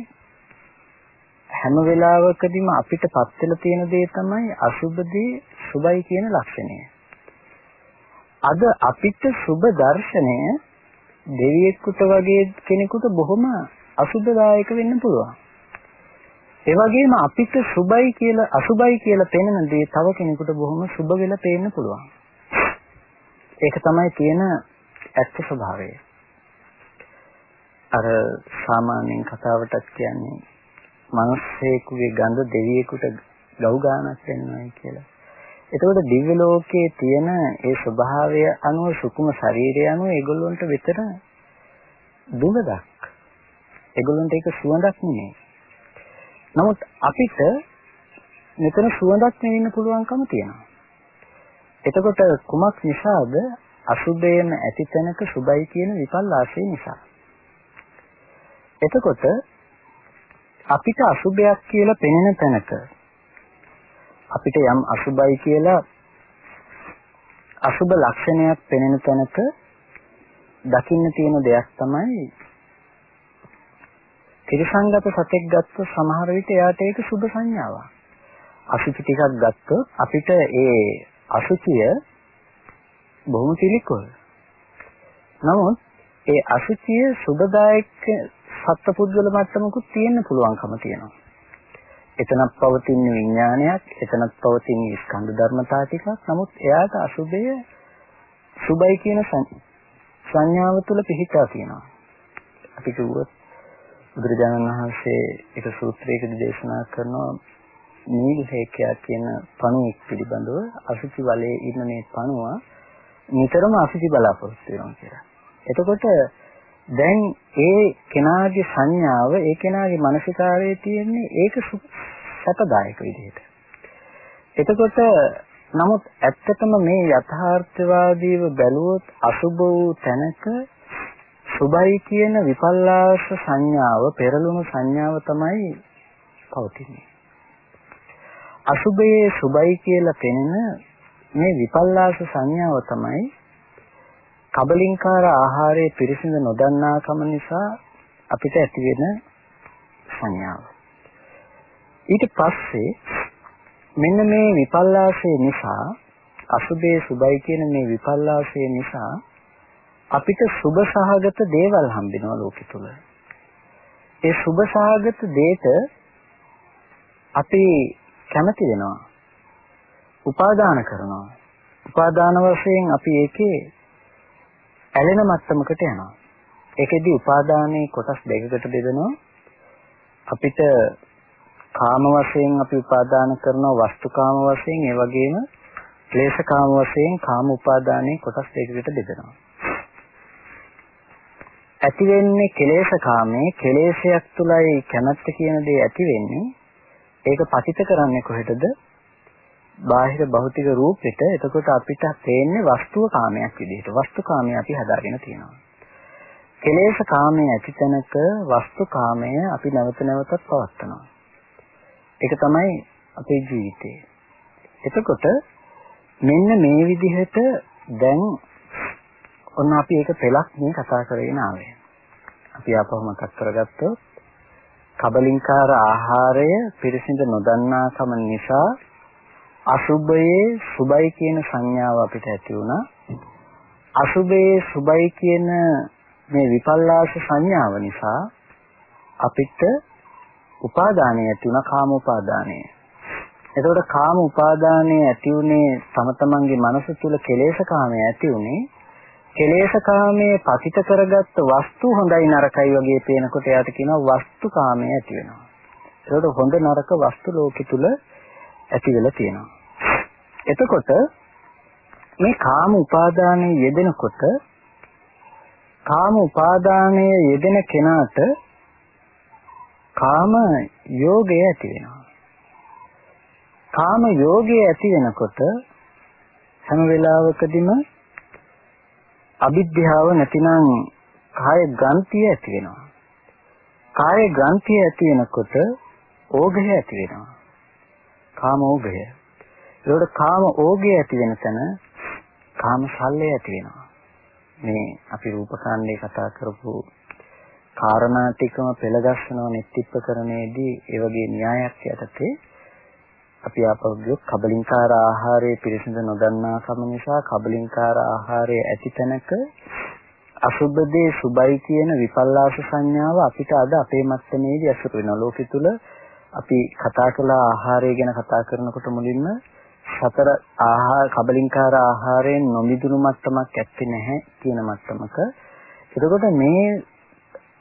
හැම වෙලාවකදීම අපිට පත් වෙලා තියෙන දේ තමයි අසුබදී සුබයි කියන ලක්ෂණය. අද අපිට සුබ දර්ශනය දෙවියෙකුට වගේ කෙනෙකුට බොහොම අසුබදායක වෙන්න පුළුවන්. ඒ වගේම අපිට සුබයි කියලා අසුබයි කියලා පෙනෙන දේ තව කෙනෙකුට බොහොම සුබ වෙලා පේන්න පුළුවන්. ඒක තමයි තියෙන ඇත්ත ස්වභාවය. අර සාමාන්‍යයෙන් කතාවටත් කියන්නේ මිනිස්සෙකුගේ ගඳ දෙවියෙකුට ගව් ගානක් වෙනවායි කියලා. එතකොට දිව්‍ය ලෝකයේ තියෙන ඒ ස්වභාවය අනුව සුකුම ශරීරය අනුව ඒගොල්ලන්ට විතර දුඟදක්. ඒගොල්ලන්ට ඒක සුවඳක් නෙමෙයි. නමුත් අපිට මෙතන සුවඳක් නෙවෙන්න පුළුවන්කම තියෙනවා. එතකොට කුමක් නිසාද අසුබයම ඇති තැනක සුබයි කියන විපල්ලාශය නිසා. එතකොට අපිට අසුබයක් කියලා පෙනෙන තැනක අපිට යම් අසුබයි කියලා අසුබ ලක්ෂණයක් පෙනෙන තැනක දකින්න තියෙන දෙයක් තමයි ත්‍රිසංගත සතෙක් ගත්ත සමහර විට එයාට ඒක සුබ සංඥාවක්. අසුචි ටිකක් ගත්තොත් අපිට ඒ අසුචිය බොහොම පිළිකුල්. නමුත් ඒ අසුචිය සුබදායක සත්පුද්ගල මට්ටමකුත් තියෙන්න පුළුවන්කම තියෙනවා. එතනක් පවතින විඥානයක්, එතනක් පවතින ස්කන්ධ ධර්මතා ටිකක්. නමුත් එයාට අසුබය සුබයි කියන සංඥාව තුළ පිහිටා තියෙනවා. අපි කිව්වොත් බුදුරජාණන් වහන්සේ එක සූත්‍රයකදී දේශනා කරනවා නීලහේකයා කියන පණුවෙක් පිළිබඳව අසුචි වලේ ඉන්න මේ පණුව නිතරම අසුචි බලාපොරොත්තු වෙනවා කියලා. එතකොට දැන් ඒ කෙනාගේ සංඥාව ඒ කෙනාගේ මානසිකාරයේ තියෙන්නේ ඒක සැපදායක විදිහට. එතකොට නමුත් ඇත්තටම මේ යථාර්ථවාදීව බැලුවොත් අසුබ වූ තැනක සුබයි කියන විපල්ලාස සංඥාව පෙරළුණු සංඥාව තමයි පවතින්නේ. අසුබයේ සුබයි කියලා පෙනෙන මේ විපල්ලාස සංඥාව තමයි කබලින්කාර ආහාරයේ පිරිසිඳ නොදන්නාකම නිසා අපිට ඇති වෙන සංඥාව. ඊට පස්සේ මෙන්න මේ විපල්ලාසය නිසා අසුබේ සුබයි කියන මේ විපල්ලාසය නිසා අපිට සුබ සහගත දේවල් හම්බෙනවා ලෝකෙ තුල. ඒ සුබ සහගත දේට අපි කැමති වෙනවා. උපාදාන කරනවා. උපාදාන වශයෙන් අපි ඒකේ ඇලෙන මට්ටමකට යනවා. ඒකෙදි උපාදානයේ කොටස් දෙකකට බෙදෙනවා. අපිට කාම වශයෙන් අපි උපාදාන කරන වස්තුකාම වශයෙන් ඒ වගේම ක්ලේශකාම වශයෙන් කාම උපාදානයේ කොටස් දෙකකට බෙදෙනවා. ඇති වෙන්නේ කෙලෙස් කාමයේ කෙලෙසයක් තුලයි කැමැත්ත කියන දේ ඇති වෙන්නේ ඒක පතිත කරන්නේ කොහෙටද බාහිර භෞතික රූපෙට එතකොට අපිට තේන්නේ වස්තුව කාමයක් විදිහට. වස්තු කාමයේ අපි හදාගෙන තියෙනවා. කෙලෙස් කාමයේ ඇති තැනක වස්තු කාමය අපි නැවත නැවතත් පවත්නවා ඒක තමයි අපේ ජීවිතේ. එතකොට මෙන්න මේ විදිහට දැන් ඔන්න අපි ඒක පෙළක් මේ කතා කරගෙන ආවේ. අපි ආපහු මතක් කරගත්තොත් කබලින්කාර ආහාරය පිරිසිඳ නොදන්නාකම නිසා අසුබයේ සුබයි කියන සංඥාව අපිට ඇති වුණා. අසුබයේ සුබයි කියන මේ විපල්ලාස සංඥාව නිසා අපිට උපාදානය ඇති වුණා කාම උපාදානය. එතකොට කාම උපාදානය ඇති උනේ තම තමන්ගේ මනස තුල කෙලෙස් කාමය ඇති උනේ කෙලේශකාමයේ පතිත කරගත්ත වස්තු හොඳයි නරකයි වගේ පේනකොට එයාට කියනවා වස්තුකාමය ඇති වෙනවා. ඒකට හොඳ නරක වස්තු ලෝකෙ තුල ඇති වෙලා තියෙනවා. එතකොට මේ කාම උපාදානයේ යෙදෙනකොට කාම උපාදානයේ යෙදෙන කෙනාට කාම යෝගය ඇති වෙනවා. කාම යෝගය ඇති වෙනකොට හැම වෙලාවකදීම අවිද්‍යාව නැතිනම් කාය ග්‍රන්ථිය ඇති වෙනවා. කාය ග්‍රන්ථිය ඇති වෙනකොට ඕඝය ඇති වෙනවා. කාම ඕඝය. ඒකට කාම ඕඝය ඇති වෙන තැන කාම ශල්‍යය ඇති වෙනවා. මේ අපි රූපකාණ්ඩේ කතා කරපු කාරණා ටිකම පෙළගස්සනව නෙත්තිප්පකරණයේදී ඒ වගේ න්‍යායක් යටතේ අපි ආපහු ගියොත් කබලින්කාර ආහාරයේ පිරිසිඳ නොදන්නා කම නිසා කබලින්කාර ආහාරයේ ඇති තැනක අසුබදේ සුබයි කියන විපල්ලාස සංඥාව අපිට අද අපේ මත්තමේදී අසුර වෙනවා ලෝකෙ තුල අපි කතා කළ ආහාරය ගැන කතා කරනකොට මුලින්ම සතර ආහාර කබලින්කාර ආහාරයෙන් නොමිදුණු මට්ටමක් ඇත්තේ නැහැ කියන මට්ටමක එතකොට මේ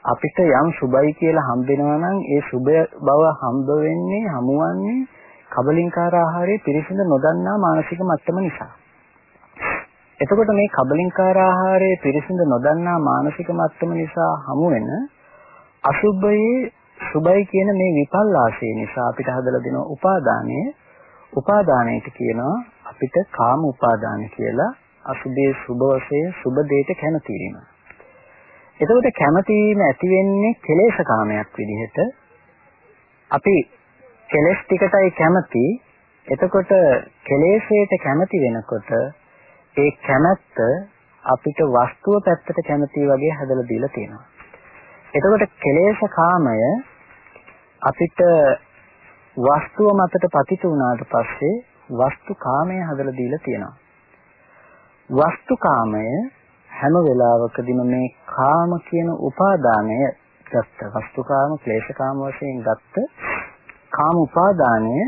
අපිට යම් සුබයි කියලා හම්බෙනවා නම් ඒ සුබ බව හම්බ වෙන්නේ හමුවන්නේ කබලින්කාර ආහාරයේ පිරිසිදු නොදන්නා මානසික මට්ටම නිසා. එතකොට මේ කබලින්කාර ආහාරයේ පිරිසිදු නොදන්නා මානසික මට්ටම නිසා හමු වෙන අසුබයේ සුබයි කියන මේ විපල්ලාශය නිසා අපිට හදලා දෙන උපාදානය උපාදානයට කියනවා අපිට කාම උපාදාන කියලා අසුබේ සුබ වශයෙන් සුබ දෙයට කැමති වීම. එතකොට කැමති වීම ඇති වෙන්නේ කෙලෙස් කාමයක් විදිහට අපි කෙලෙස් ටිකටයි කැමති. එතකොට කෙලෙසේට කැමති වෙනකොට ඒ කැමැත්ත අපිට වස්තුව පැත්තට කැමති වගේ හදලා දීලා තියෙනවා. එතකොට කෙලෙස් කාමය අපිට වස්තුව මතට පතිත වුණාට පස්සේ වස්තු කාමය හදලා දීලා තියෙනවා. වස්තු කාමය හැම වෙලාවකදීම මේ කාම කියන උපාදානය ගත්ත වස්තුකාම ක්ලේශකාම වශයෙන් ගත්ත කාම උපාදානය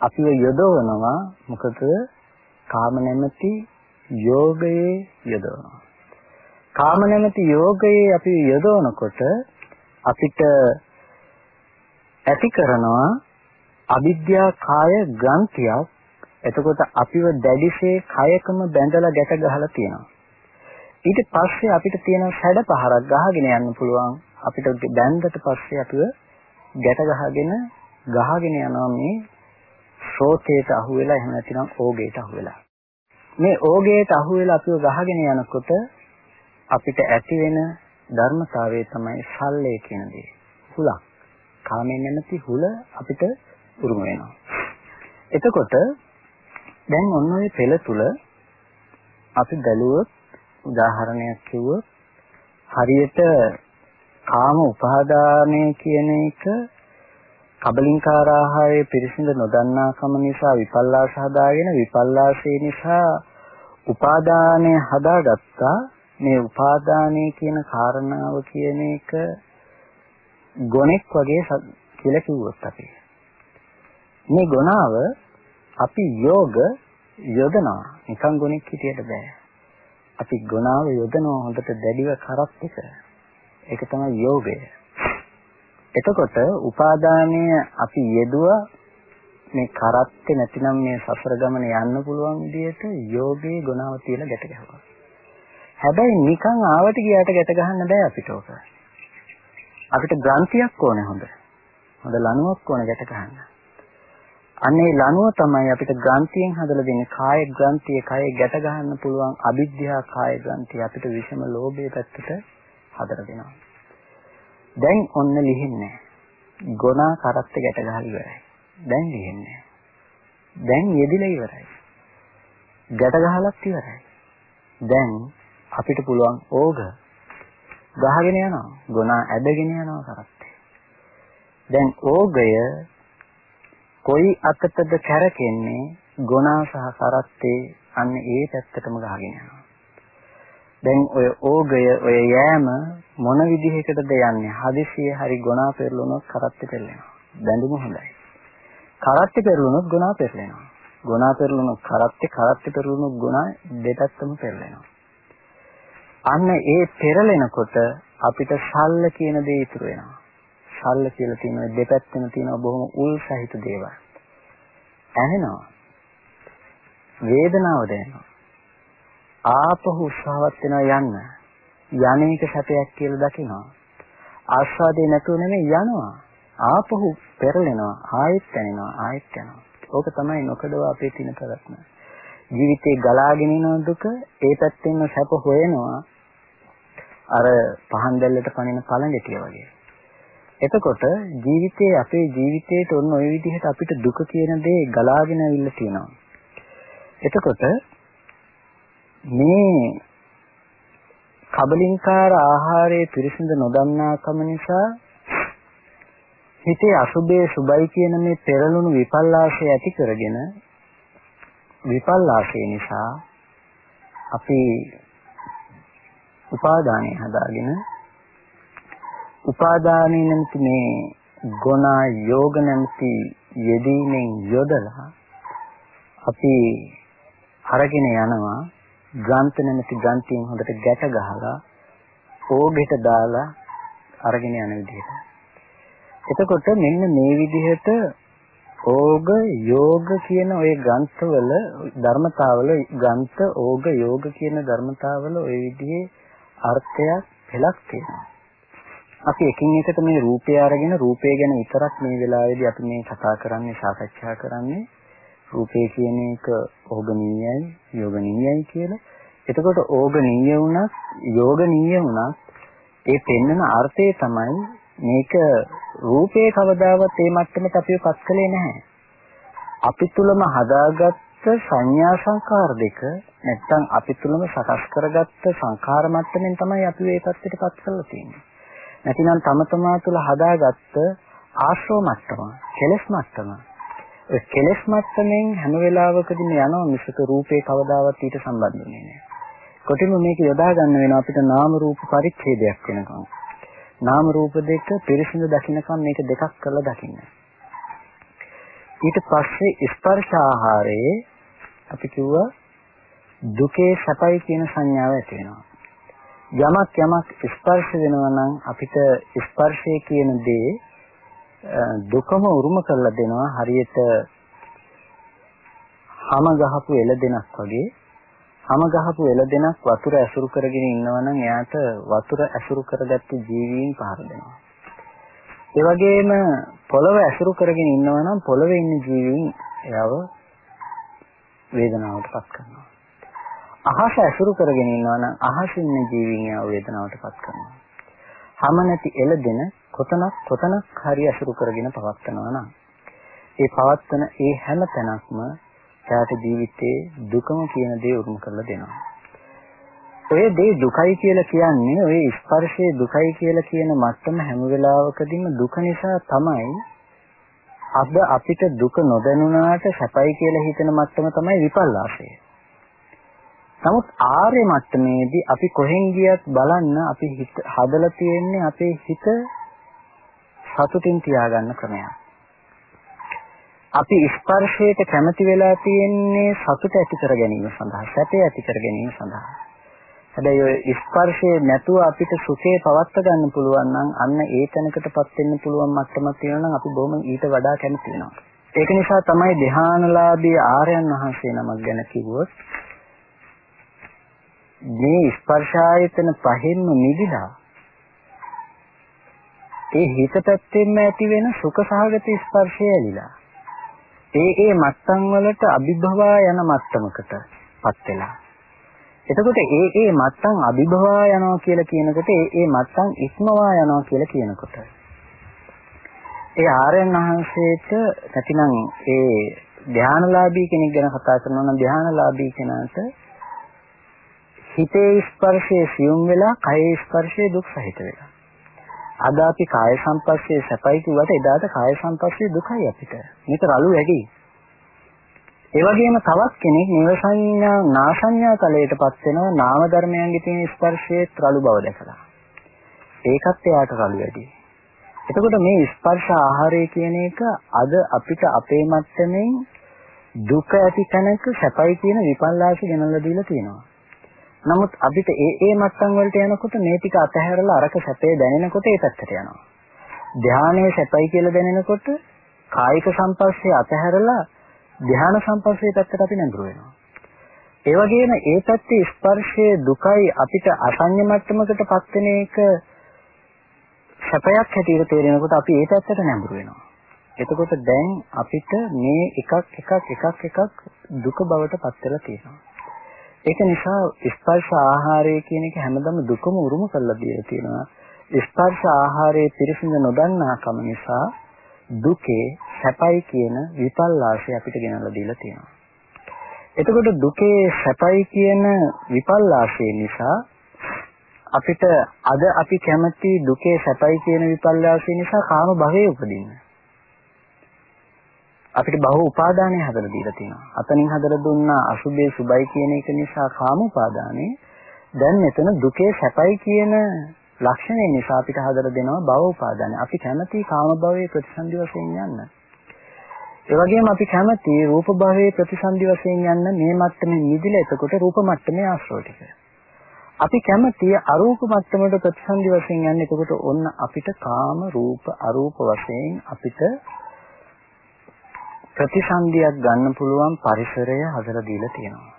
අපිව යොදවනවා මොකද කාම නැමැති යෝගයේ යොදවනවා කාම නැමැති යෝගයේ අපි යොදවනකොට අපිට ඇති කරනවා අවිද්‍යා කාය ග්‍රන්ථියක්. එතකොට අපිව දැඩිසේ කයකම බැඳලා ගැට ගහලා තියෙනවා. ඊට පස්සේ අපිට තියෙන සැඩ පහරක් ගහගෙන යන්න පුළුවන්. අපිට බැන්දට පස්සේ අපිව ගැට ගහගෙන ගහගෙන යනවා මේ ශ්‍රෝතේට අහු වෙලා එහෙම නැතිනම් ඕගේට අහු වෙලා මේ ඕගේට අහු වෙලා අපිව ගහගෙන යනකොට අපිට ඇති වෙන ධර්මතාවය තමයි සල්ලේ කියන දේ. හුලක්. කාමයෙන් නැමැති හුල අපිට උරුම වෙනවා. එතකොට දැන් ඔන්න ඔය පෙළ තුල අපි බැලුවොත් උදාහරණයක් කිව්වොත් හරියට කාම උපාදානය කියන එක කබලින්කාර ආහාරයේ පිරිසිඳ නොදන්නාකම නිසා විපල්ලාස හදාගෙන විපල්ලාසයේ නිසා උපාදානය හදාගත්තා. මේ උපාදානය කියන කාරණාව කියන එක ගොනෙක් වගේ කියලා කිව්වොත් අපි මේ ගුණාව අපි යෝග යොදනවා නිකන් ගොනෙක් හිටියට බෑ අපි ගුණාව යොදනවා හොඳට දැඩිව කරත් එක. ඒක තමයි යෝගය. එතකොට උපාදානය අපි යෙදුවා මේ කරත්තේ නැතිනම් මේ සසර ගමන යන්න පුළුවන් විදිහට යෝගයේ ගුණාව තියලා ගැට ගැහුවා. හැබැයි නිකන් ආවට ගියාට ගැට ගහන්න බෑ අපිට ඕක. අපිට ග්‍රන්ථියක් ඕනේ හොඳ. හොඳ ලණුවක් ඕනේ ගැට ගහන්න. අන්නේ ලනුව තමයි අපිට ග්‍රන්ථියෙන් හදලා දෙන්නේ කාය ග්‍රන්ථිය කය ගැට ගන්න පුළුවන් අවිද්‍යා කාය ග්‍රන්ථිය අපිට විෂම ලෝභයේ පැත්තට හදලා දෙනවා. දැන් ඔන්න ලිහින්නේ. ගොනා කරත්ත ගැට ගහලා ඉවරයි. දැන් ලිහින්නේ. දැන් යෙදිලා ඉවරයි. ගැට ගහලත් ඉවරයි. දැන් අපිට පුළුවන් ඕග ගහගෙන යනවා. ගොනා ඇදගෙන යනවා කරත්තේ. දැන් ඕගය කොයි අතටද කැරකෙන්නේ ගුණා සහ කරත්තේ අන්න ඒ පැත්තටම ගහගෙන යනවා. දැන් ඔය ඕගය ඔය යෑම මොන විදිහකටද යන්නේ? හදිසියෙ හරි ගුණා පෙරළුනොත් කරත්තේ පෙරලෙනවා. බැඳුම හොඳයි. කරත්තේ පෙරළුනොත් ගුණා පෙරලෙනවා. ගුණා පෙරළුනොත් කරත්තේ කරත්තේ පෙරළුනොත් ගුණා දෙපැත්තම පෙරලෙනවා. අන්න ඒ පෙරලෙනකොට අපිට සල්ල කියන දේ ඉතුරු වෙනවා. සල්ල කියලා තියෙන දෙපැත්තෙම තියෙන බොහොම උල් සහිත දේවල්. ඇහෙනවා. වේදනාව දැනෙනවා. ආපහු උත්සාහවත් වෙනවා යන්න. යන්නේක සැපයක් කියලා දකිනවා. ආස්වාදේ නැතුව නෙමෙයි යනවා. ආපහු පෙරලෙනවා. ආයෙත් දැනෙනවා. ආයෙත් යනවා. ඕක තමයි නොකඩව අපේ තියෙන ප්‍රශ්න. ජීවිතේ ගලාගෙන යන දුක ඒ පැත්තෙන්ම සැප හොයනවා. අර පහන් දැල්ලට පනින පළඟටිය වගේ. එතකොට ජීවිතයේ අපේ ජීවිතේට ඔන්න ওই විදිහට අපිට දුක කියන දේ ගලාගෙන අවිල්ල තියෙනවා. එතකොට මේ කබලින්කාර ආහාරයේ පිරිසිඳ නොදන්නාකම නිසා හිතේ අසුබේ සුබයි කියන මේ පෙරළුණු විපල්ලාශය ඇති කරගෙන විපල්ලාශය නිසා අපි උපාදානය හදාගෙන උපාදානයේ නැමැති මේ ගුණා යෝග නැමැති යෙදීමෙන් යොදලා අපි අරගෙන යනවා ග්‍රන්ථ නැමැති ග්‍රන්ථියෙන් හොඳට ගැට ගහලා ඕගෙට දාලා අරගෙන යන විදිහට. එතකොට මෙන්න මේ විදිහට ඕග යෝග කියන ওই ග්‍රන්ථවල ධර්මතාවල ග්‍රන්ථ ඕග යෝග කියන ධර්මතාවල ওই විදිහේ අර්ථයක් පළක් තියෙනවා. අපි එකින් එකට මේ රූපය අරගෙන රූපය ගැන විතරක් මේ වෙලාවේදී අපි මේ කතා කරන්නේ සාකච්ඡා කරන්නේ රූපය කියන එක ඕගනීයයි යෝගනීයයි කියලා. එතකොට ඕගනීය වුණත් යෝගනීය වුණත් ඒ පෙන්වන අර්ථය තමයි මේක රූපේ කවදාවත් මේ මට්ටමට අපිව පත් කළේ නැහැ. අපි තුලම හදාගත්ත සංඥා සංකාර දෙක නැත්තම් අපි තුලම සකස් කරගත්ත සංකාර මට්ටමින් තමයි අපි මේ පැත්තට පත් කරලා තියෙන්නේ. නැතිනම් තම තමා තුළ හදාගත්ත ආශ්‍රව මට්ටම, කෙලස් මට්ටම. ඒ කෙලෙස් මට්ටමින් හැම වෙලාවකදීම යනවා මිසක රූපේ කවදාවත් ඊට සම්බන්ධ වෙන්නේ නැහැ. කොටිම මේක යොදා ගන්න වෙනවා අපිට නාම රූප පරිච්ඡේදයක් වෙනකම්. නාම රූප දෙක පිරිසිදු දකින්නකම් මේක දෙකක් කරලා දකින්න. ඊට පස්සේ ස්පර්ශ ආහාරයේ අපි කිව්වා දුකේ සැපයි කියන සංඥාව ඇති වෙනවා. යමක් යමක් ස්පර්ශ වෙනවා නම් අපිට ස්පර්ශය කියන දේ දුකම උරුම කරලා දෙනවා හරියට හැම ගහපු එළදෙනක් වගේ හැම ගහපු එළදෙනක් වතුර ඇසුරු කරගෙන ඉන්නවා නම් එයාට වතුර ඇසුරු කරගත්ත ජීවීන් පහර දෙනවා. ඒ වගේම පොළව ඇසුරු කරගෙන ඉන්නවා නම් පොළවේ ඉන්න ජීවීන් එයාව වේදනාවට පත් කරනවා. අහස ඇසුරු කරගෙන ඉන්නවා නම් අහසේ ඉන්න ජීවීන් එයාව වේදනාවට පත් කරනවා. හැම නැති එළදෙන කොතනක් කොතනක් හරි අසුරු කරගෙන පවත්නවා නම් ඒ පවත්වන ඒ හැම තැනක්ම එයාට ජීවිතේ දුකම කියන දේ උරුම කරලා දෙනවා. ඔය දේ දුකයි කියලා කියන්නේ ඔය ස්පර්ශයේ දුකයි කියලා කියන මට්ටම හැම වෙලාවකදීම දුක නිසා තමයි අද අපිට දුක නොදැනුණාට සැපයි කියලා හිතන මට්ටම තමයි විපල්ලාසය. නමුත් ආර්ය මට්ටමේදී අපි කොහෙන් ගියත් බලන්න අපි හිත හදලා තියෙන්නේ අපේ හිත සතුටින් තියාගන්න ක්‍රමයක්. අපි ස්පර්ශයට කැමති වෙලා තියෙන්නේ සතුට ඇති කර ගැනීම සඳහා, සැපය ඇති කර ගැනීම සඳහා. හැබැයි ඔය ස්පර්ශයේ නැතුව අපිට සුඛේ පවත්වා ගන්න පුළුවන් නම් අන්න ඒ තැනකටපත් වෙන්න පුළුවන් මට්ටමක් තියෙනවා නම් අපි බොහොම ඊට වඩා කැමති වෙනවා. ඒක නිසා තමයි ධ්‍යානලාභී ආර්යයන් වහන්සේ නමක් ගැන කිව්වොත් මේ ස්පර්ශායතන පහෙන්ම මිදිලා ඒ හිත පැත්තෙන්ම ඇති වෙන සුඛ සහගත ස්පර්ශය ඇලිලා ඒ ඒ මත්තන් වලට අභිභවා යන මත්තමකටපත් වෙලා එතකොට ඒ ඒ මත්තන් අභිභවා යනවා කියලා කියනකොට ඒ ඒ මත්තන් ඉක්මවා යනවා කියලා කියනකොට ඒ ආර්යයන් වහන්සේට නැතිනම් ඒ ධානලාභී කෙනෙක් ගැන කතා කරනවා නම් ධානලාභී කෙනාට හිතේ ස්පර්ශයේ සියුම් වෙලා කයේ ස්පර්ශයේ දුක් සහිත වෙලා. අද අපි කාය සංපස්සේ සැපයි කිව්වට එදාට කාය සංපස්සේ දුකයි අපිට. මේක රළු වැඩි. ඒ වගේම තවත් කෙනෙක් නිවසඤ්ඤා නාසඤ්ඤා තලයටපත් වෙනවා නාම ධර්මයන්ගේ තියෙන ස්පර්ශයේ රළු බව දැකලා. ඒකත් එයාට රළු වැඩි. එතකොට මේ ස්පර්ශ ආහාරය කියන එක අද අපිට අපේ මත්තමින් දුක ඇති තැනක සැපයි කියන විපල්ලාශ ගෙනල්ලා දීලා තියෙනවා. නමුත් අපිට ඒ ඒ මට්ටම් වලට යනකොට මේ ටික අතහැරලා අරක සැපේ දැනෙනකොට ඒ පැත්තට යනවා. ධානයේ සැපයි කියලා දැනෙනකොට කායික සංපස්සේ අතහැරලා ධාන සංපස්සේ පැත්තට අපි නැඹුරු වෙනවා. ඒ වගේම ඒ පැත්තේ ස්පර්ශයේ දුකයි අපිට අසඤ්ඤ මට්ටමකටපත් වෙන එක සැපයක් හැටියට තේරෙනකොට අපි ඒ පැත්තට නැඹුරු වෙනවා. එතකොට දැන් අපිට මේ එකක් එකක් එකක් එකක් දුක බවට පත් වෙලා තියෙනවා. ඒක නිසා ස්පර්ශ ආහාරය කියන එක හැමදාම දුකම උරුම කරලා දීලා තියෙනවා. ස්පර්ශ ආහාරයේ පිරිසිඳ නොදන්නාකම නිසා දුකේ සැපයි කියන විපල්ලාශය අපිට ගෙනල්ලා දීලා තියෙනවා. එතකොට දුකේ සැපයි කියන විපල්ලාශය නිසා අපිට අද අපි කැමති දුකේ සැපයි කියන විපල්ලාශය නිසා කාම භවයේ උපදින්න. අපිට බහුව උපාදානය හදලා දීලා තියෙනවා. අතනින් හදලා දුන්නා අසුභේ සුභයි කියන එක නිසා කාම උපාදානේ දැන් මෙතන දුකේ සැපයි කියන ලක්ෂණය නිසා අපිට හදලා දෙනවා භව උපාදානය. අපි කැමති කාම භවයේ ප්‍රතිසන්දි වශයෙන් යන්න. ඒ වගේම අපි කැමති රූප භවයේ ප්‍රතිසන්දි වශයෙන් යන්න මේ මට්ටමේ නිදිලා එතකොට රූප මට්ටමේ ආශ්‍රව ටික. අපි කැමති අරූප මට්ටමට ප්‍රතිසන්දි වශයෙන් යන්න එතකොට ඔන්න අපිට කාම රූප අරූප වශයෙන් අපිට ප්‍රතිසන්දියක් ගන්න පුළුවන් පරිසරය හදලා දීලා තියෙනවා.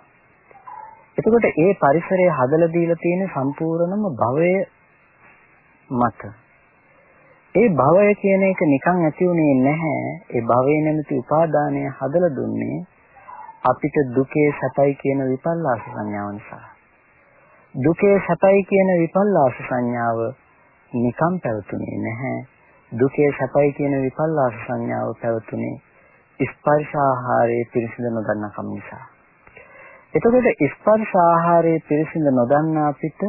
එතකොට ඒ පරිසරය හදලා දීලා තියෙන සම්පූර්ණම භවය මත. ඒ භවය කියන එක නිකන් ඇති උනේ නැහැ. ඒ භවය නැමැති උපාදානය හදලා දුන්නේ අපිට දුකේ සැපයි කියන විපල්ලාස සංඥාව නිසා. දුකේ සැපයි කියන විපල්ලාස සංඥාව නිකම් පැවතුනේ නැහැ. දුකේ සැපයි කියන විපල්ලාස සංඥාව පැවතුනේ ස්පර්ශ ආහාරයේ පිරිසිදු නොදන්නා කම නිසා. එතකොට ස්පර්ශ ආහාරයේ පිරිසිදු නොදන්නා අපිට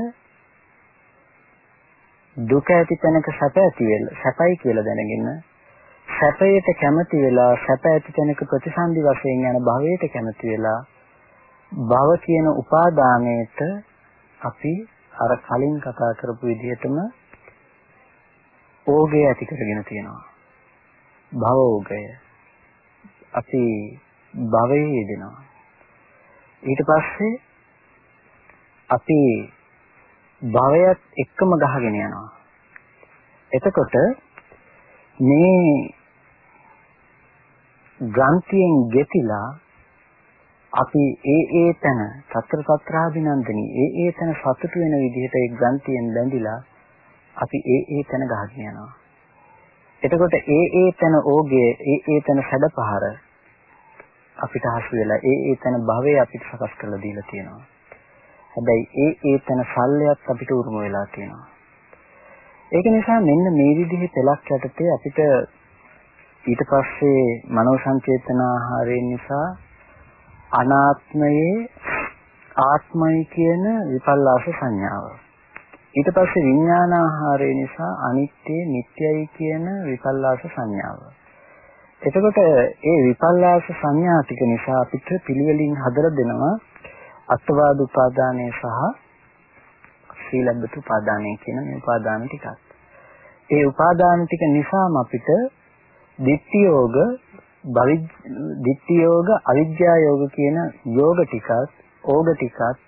දුක ඇති තැනක සැප ඇති වෙලා සැපයි කියලා දැනගෙන සැපයට කැමති වෙලා සැප ඇති තැනක ප්‍රතිසන්දි වශයෙන් යන භවයට කැමති වෙලා භව කියන උපාදානයට අපි අර කලින් කතා කරපු විදිහටම ඕගය ඇති කරගෙන තියෙනවා. භව ඕගය. අපි භවයේ යෙදෙනවා. ඊට පස්සේ අපි භවයත් එක්කම ගහගෙන යනවා. එතකොට මේ ග්‍රන්ථියෙන් ගෙතිලා අපි ඒ ඒ තැන සතර සත්‍රාභිනන්දනී ඒ ඒ තැන සතුටු වෙන විදිහට ඒ ග්‍රන්ථියෙන් බැඳිලා අපි ඒ ඒ තැන ගහගෙන යනවා. එතකොට ඒ ඒ තැන ඕගේ ඒ ඒ තැන සැඩපහර අපිට හසු වෙලා ඒ ඒ තැන භවයේ අපිට සකස් කරලා දීලා තියෙනවා. හැබැයි ඒ ඒ තැන සල්ලයක් අපිට උරුම වෙලා තියෙනවා. ඒක නිසා මෙන්න මේ විදිහේ පෙළක් යටතේ අපිට ඊට පස්සේ මනෝ සංචේතන ආහාරයෙන් නිසා අනාත්මයේ ආත්මයි කියන විපල්ලාස සංඥාව. ඊට පස්සේ විඥාන ආහාරය නිසා අනිත්‍ය නිට්ටයයි කියන විපල්ලාස සංඥාව. එතකොට ඒ විපල්ලාස සංඥා ටික නිසා අපිට පිළිවෙලින් හදලා දෙනවා අත්වාද උපාදානය සහ සීලබ්බත උපාදානය කියන මේ උපාදාන ටිකක්. ඒ උපාදාන ටික නිසාම අපිට ditthi yoga ditthi yoga අවිද්‍යා යෝග කියන යෝග ටිකත් ඕග ටිකත්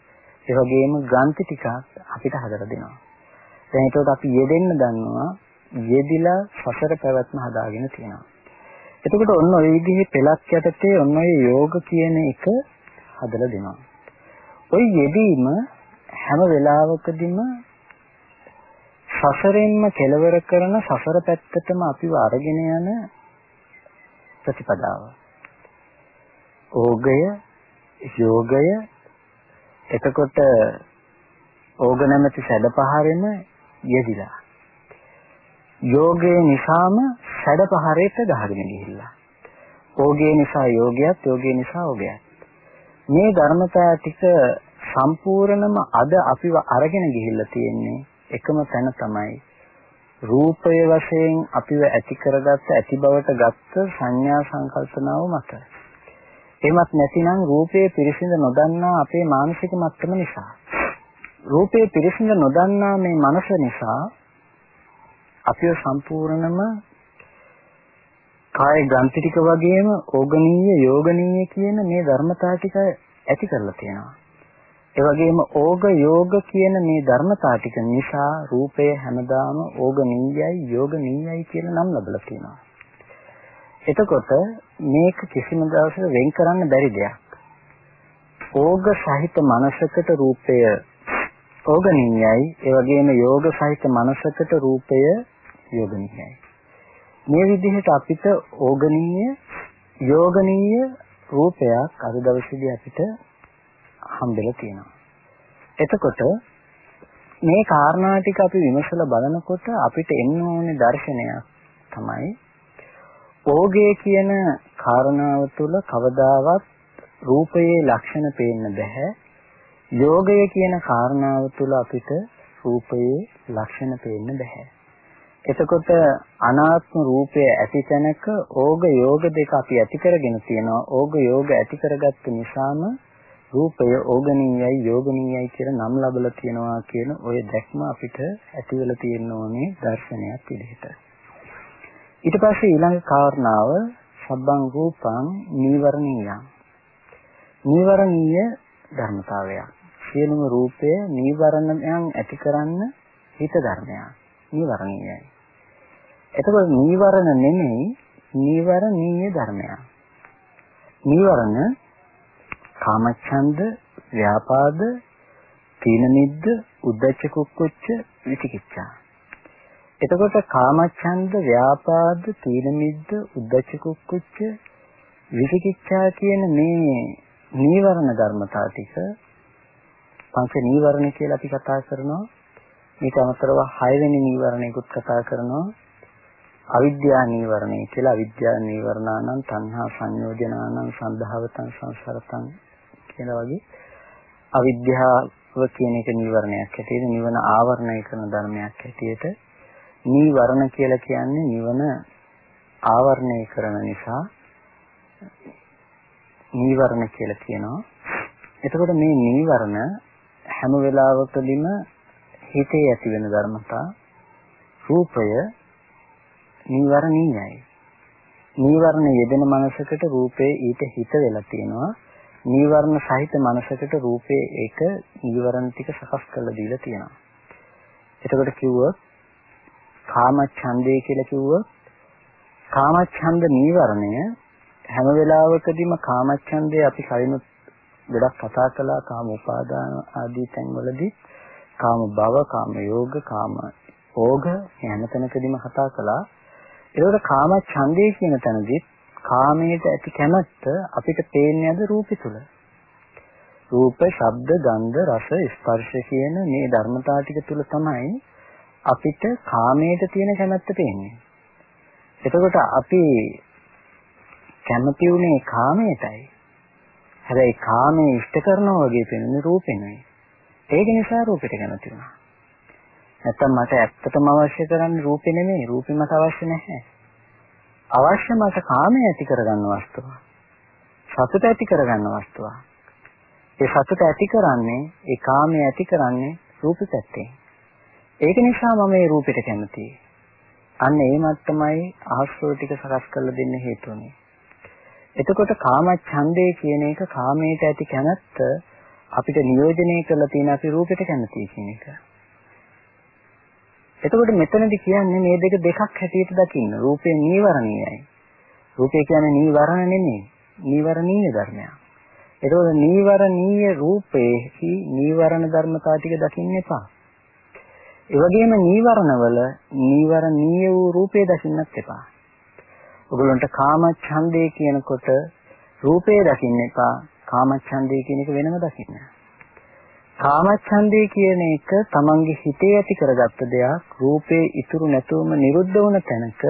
ඒ වගේම ග්‍රන්ථි ටිකක් අපිට හදලා දෙනවා. දැන් ඒකට අපි යෙදෙන්න දන්නවා යෙදිලා සසර පැවැත්ම හදාගෙන තියෙනවා. එතකොට ඔන්න ඔය විදිහේ පෙළක් යටතේ ඔන්න ඔය යෝග කියන එක හදලා දෙනවා. ඔය යෙදීම හැම වෙලාවකදීම සසරෙන්ම කෙලවර කරන සසර පැත්තටම අපිව අරගෙන යන ප්‍රතිපදාව. ඕගය, යෝගය එතකොට ඕග නැමැති සැඩපහරෙම යෙදිලා. යෝගයේ නිසාම සැඩපහරේට ගහගෙන ගිහිල්ලා. ඕගයේ නිසා යෝගයත්, යෝගයේ නිසා ඕගයත්. මේ ධර්මතා ටික සම්පූර්ණම අද අපිව අරගෙන ගිහිල්ලා තියෙන්නේ එකම තැන තමයි රූපය වශයෙන් අපිව ඇති කරගත්ත ඇති බවට ගත්ත සංඥා සංකල්පනාව මත. එමත් නැතිනම් රූපයේ පිරිසිඳ නොදන්නා අපේ මානසික මට්ටම නිසා. රූපයේ පිරිසිඳ නොදන්නා මේ මනස නිසා අපිව සම්පූර්ණම කාය ග්‍රන්ථි ටික වගේම ඕගනීය යෝගනීය කියන මේ ධර්මතා ටික ඇති කරලා තියෙනවා. ඒ වගේම ඕග යෝග කියන මේ ධර්මතා ටික නිසා රූපය හැමදාම ඕගනීයයි යෝගනීයයි කියලා නම් ලබලා තියෙනවා. එතකොට මේක කිසිම දවසක වෙන් කරන්න බැරි දෙයක්. ඕග සහිත මනසකට රූපය ඕගනීයයි ඒ වගේම යෝග සහිත මනසකට රූපය යෝගනීයයි. මේ විදිහට අපිට ඕගනීය යෝගනීය රූපයක් අද දවසේදී අපිට හම්බෙලා තියෙනවා. එතකොට මේ කාරණා ටික අපි විමසලා බලනකොට අපිට එන්න ඕනේ දර්ශනයක් තමයි ඕගේ කියන කාරණාව තුළ කවදාවත් රූපයේ ලක්ෂණ පේන්න බෑ. යෝගය කියන කාරණාව තුළ අපිට රූපයේ ලක්ෂණ පේන්න බෑ. එතකොට අනාත්ම රූපය ඇති තැනක ඕග යෝග දෙක අපි ඇති කරගෙන තියෙනවා. ඕග යෝග ඇති කරගත්ත නිසාම රූපය ඕගනීයයි යෝගනීයයි කියලා නම් ලබලා තියෙනවා කියන ওই දැක්ම අපිට ඇති වෙලා තියෙන ඕනේ දර්ශනයක් විදිහට. ඊට පස්සේ ඊළඟ කාරණාව සබ්බං රූපං නීවරණීයං. නීවරණීය ධර්මතාවයක්. සියලුම රූපය නීවරණයන් ඇති කරන්න හිත ධර්මයක්. නීවරණීයයි. එතකොට නීවරණ නෙමෙයි නීවරණීය ධර්මයක්. නීවරණ කාමච්ඡන්ද, ව්‍යාපාද, තීන මිද්ද, උද්ධච්ච කුක්කුච්ච, විචිකිච්ඡා. එතකොට කාමච්ඡන්ද, ව්‍යාපාද, තීන මිද්ද, උද්ධච්ච කුක්කුච්ච, විචිකිච්ඡා කියන මේ නීවරණ ධර්මතා ටික පංච නීවරණ කියලා අපි කතා කරනවා. මේක අමතරව 6 වෙනි නීවරණයකුත් කතා කරනවා. අවිද්‍යා නීවරණය කියලා අවිද්‍යා නීවරණානම් තණ්හා සංයෝජනානම් සන්දහවතං සංසරතං කියලා වගේ අවිද්‍යාව කියන එක නීවරණයක් හැටියට නිවන ආවරණය කරන ධර්මයක් හැටියට නීවරණ කියලා කියන්නේ නිවන ආවරණය කරන නිසා නීවරණ කියලා කියනවා. එතකොට මේ නීවරණ හැම වෙලාවකදීම හිතේ ඇති වෙන ධර්මතා රූපය නීවරණීයයි. නීවරණ යෙදෙන මනසකට රූපේ ඊට හිත වෙලා තියෙනවා. නීවරණ සහිත මනසකට රූපේ ඒක නීවරණ ටික සකස් කරලා දීලා තියෙනවා. එතකොට කිව්වොත් කාමච්ඡන්දය කියලා කිව්වොත් කාමච්ඡන්ද නීවරණය හැම වෙලාවකදීම කාමච්ඡන්දේ අපි කලිනුත් ගොඩක් කතා කළා කාම උපාදාන ආදී තැන්වලදී කාම භව කාම යෝග කාම ඕග හැම තැනකදීම කතා කළා ඒකට කාම ඡන්දේ කියන තැනදී කාමයට ඇති කැමැත්ත අපිට පේන්නේ අද රූපය තුල රූප ශබ්ද ගන්ධ රස ස්පර්ශ කියන මේ ධර්මතා ටික තුල තමයි අපිට කාමයට තියෙන කැමැත්ත පේන්නේ එතකොට අපි කැමති උනේ කාමයටයි. හැබැයි කාමයේ ඉෂ්ට කරනවා වගේ පෙනෙන රූපේ නෙවෙයි. ඒක නිසා රූපෙට කැමති වුණා. නැත්තම් මට ඇත්තටම අවශ්‍ය කරන්නේ රූපේ නෙමෙයි. රූපේ මට අවශ්‍ය නැහැ. අවශ්‍ය මට කාමයේ ඇති කරගන්න වස්තුව. සතුට ඇති කරගන්න වස්තුව. ඒ සතුට ඇති කරන්නේ ඒ කාමයේ ඇති කරන්නේ රූප පැත්තෙන්. ඒක නිසා මම මේ රූපෙට කැමතියි. අන්න ඒ මත්තමයි ආශ්‍රව ටික සකස් කරලා දෙන්න හේතුනේ. එතකොට කාමච්ඡන්දේ කියන එක කාමයට ඇති කැමැත්ත අපිට නියෝජනය කරලා තියෙන අපි රූපෙට කැමතියි කියන එක. එතකොට මෙතනදි කියන්නේ මේ දෙක දෙකක් හැටියට දකින්න. රූපේ නීවරණීයයි. රූපේ කියන්නේ නීවරණ නෙමෙයි. නීවරණීය ධර්මයක්. එතකොට නීවරණීය රූපේහි නීවරණ ධර්මතා ටික දකින්න එපා. ඒ වගේම නීවරණවල නීවරණීය වූ රූපේ දකින්නත් එපා. ඔගලන්ට කාමච්ඡන්දේ කියනකොට රූපේ දකින්න එපා. කාමච්ඡන්දේ කියන එක වෙනම දකින්න. කාමච්ඡන්දේ කියන එක තමන්ගේ හිතේ ඇති කරගත්ත දෙයක් රූපේ ඉතුරු නැතුවම නිරුද්ධ වුණ තැනක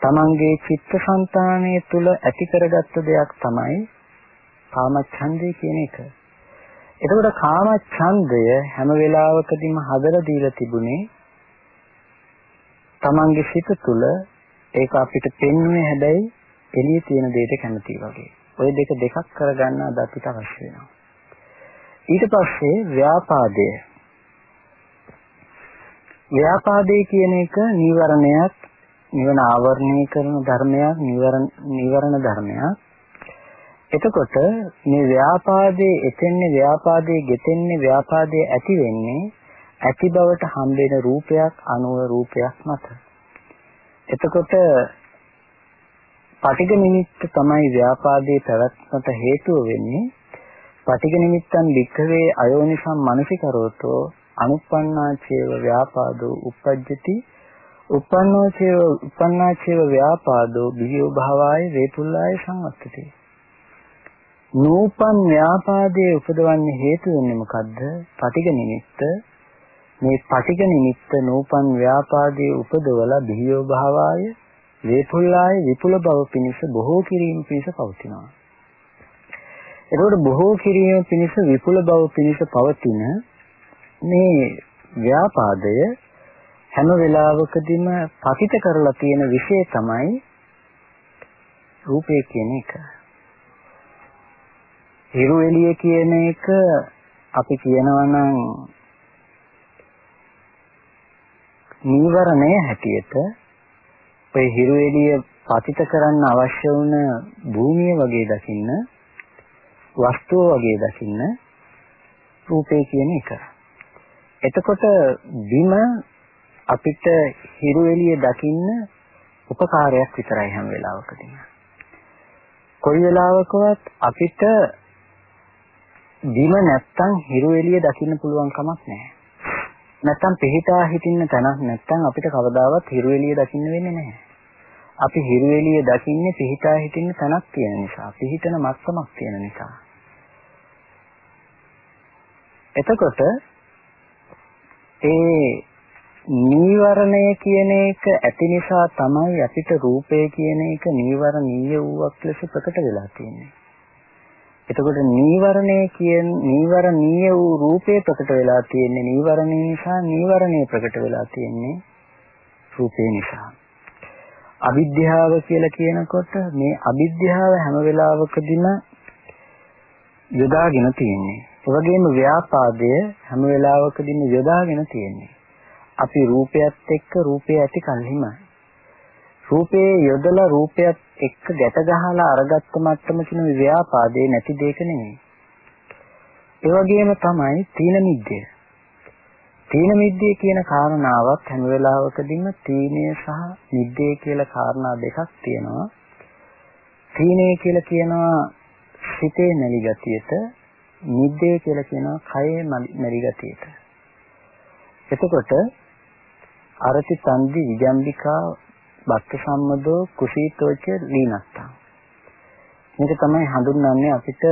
තමන්ගේ චිත්තසංතානය තුල ඇති කරගත්ත දෙයක් තමයි කාමච්ඡන්දේ කියන එක. එතකොට කාමච්ඡන්දය හැම වෙලාවකදීම හදලා දීලා තිබුණේ තමන්ගේ සිත තුළ ඒක අපිට පෙන්වන්නේ හැබැයි එළියේ තියෙන දෙයට කැමති වගේ. ওই දෙක දෙකක් කරගන්න අද අපිට අවශ්‍ය වෙනවා. ඊට පස්සේ ව්‍යාපාදය. ව්‍යාපාදේ කියන එක නීවරණයක්, නිවන ආවරණය කරන ධර්මයක්, නීවරණ නීවරණ ධර්මයක්. එතකොට මේ ව්‍යාපාදේ එතෙන්නේ ව්‍යාපාදේ ගෙතෙන්නේ ව්‍යාපාදේ ඇති වෙන්නේ ඇති බවට හම්බෙන රූපයක් අනුව රූපයක් මත. එතකොට පටිඝ නිමිත්ත තමයි ව්‍යාපාදයේ පැවැත්මට හේතුව වෙන්නේ. පටිඝ නිමිත්තන් වික්ඛවේ අයෝනිසම් මනසිකරෝතෝ අනුප්පන්නාචේව ව්‍යාපාදෝ uppajjati uppannෝචේව uppannāචේව ව්‍යාපාදෝ බිහියෝ භාවාය වේතුල්ලාය සංවත්තති. නූපන් ව්‍යාපාදයේ උපදවන්නේ හේතු වෙන්නේ මොකද්ද? පටිඝ නිමිත්ත මේ පටික නිමිත්ත නූපන් ව්‍යාපාදයේ උපදවලා බිහියෝ භාවාය වේපුල්ලාය විපුල බව පිණිස බොහෝ කිරීම පිණිස පවතිනවා. එතකොට බොහෝ කිරීම පිණිස විපුල බව පිණිස පවතින මේ ව්‍යාපාදය හැම වෙලාවකදීම පතිත කරලා තියෙන විශේෂ තමයි රූපය කියන එක. හිරු එළිය කියන එක අපි කියනවා නම් නීවරණය හැටියට ඔය හිරු එළිය පතිත කරන්න අවශ්‍ය වුණ භූමිය වගේ දකින්න වස්තුව වගේ දකින්න රූපේ කියන එක. එතකොට බිම අපිට හිරු එළිය දකින්න උපකාරයක් විතරයි හැම වෙලාවකදීම. කොයි වෙලාවකවත් අපිට බිම නැත්තම් හිරු එළිය දකින්න පුළුවන් කමක් නැහැ. නැත්තම් පිහිටා හිටින්න තැනක් නැත්තම් අපිට කවදාවත් හිරු එළිය දකින්න වෙන්නේ නැහැ. අපි හිරු එළිය දකින්නේ පිහිටා හිටින්න තැනක් තියෙන නිසා, පිහිටන මත්තමක් තියෙන නිසා. එතකොට ඒ නීවරණය කියන එක ඇති නිසා තමයි අපිට රූපය කියන එක නීවරණීය වූවක් ලෙස ප්‍රකට වෙලා තියෙන්නේ. එතකොට නීවරණය කියන නීවරණීය වූ රූපේ ප්‍රකට වෙලා තියෙන්නේ නීවරණේ නිසා නීවරණේ ප්‍රකට වෙලා තියෙන්නේ රූපේ නිසා. අවිද්‍යාව කියලා කියනකොට මේ අවිද්‍යාව හැම වෙලාවකදීම යොදාගෙන තියෙන්නේ. ඒ වගේම ව්‍යාපාදය හැම වෙලාවකදීම යොදාගෙන තියෙන්නේ. අපි රූපයත් එක්ක රූපය ඇති කල්හිම රූපේ යොදලා රූපයත් එක්ක ගැට ගහලා අරගත්ත මට්ටම කියන ව්‍යාපාදේ නැති දෙයක නෙමෙයි. ඒ වගේම තමයි තීන මිද්දය. තීන මිද්දේ කියන කාරණාවත් හැම වෙලාවකදීම තීනය සහ මිද්දේ කියලා කාරණා දෙකක් තියෙනවා. තීනේ කියලා කියනවා සිතේ නැලි ගතියට, මිද්දේ කියලා කියනවා කයේ නැලි ගතියට. එතකොට අරති තන්දි විජම්බිකා බක්ක සම්මදෝ කුසීතෝච ලීනත්තා. මේක තමයි හඳුන්වන්නේ අපිට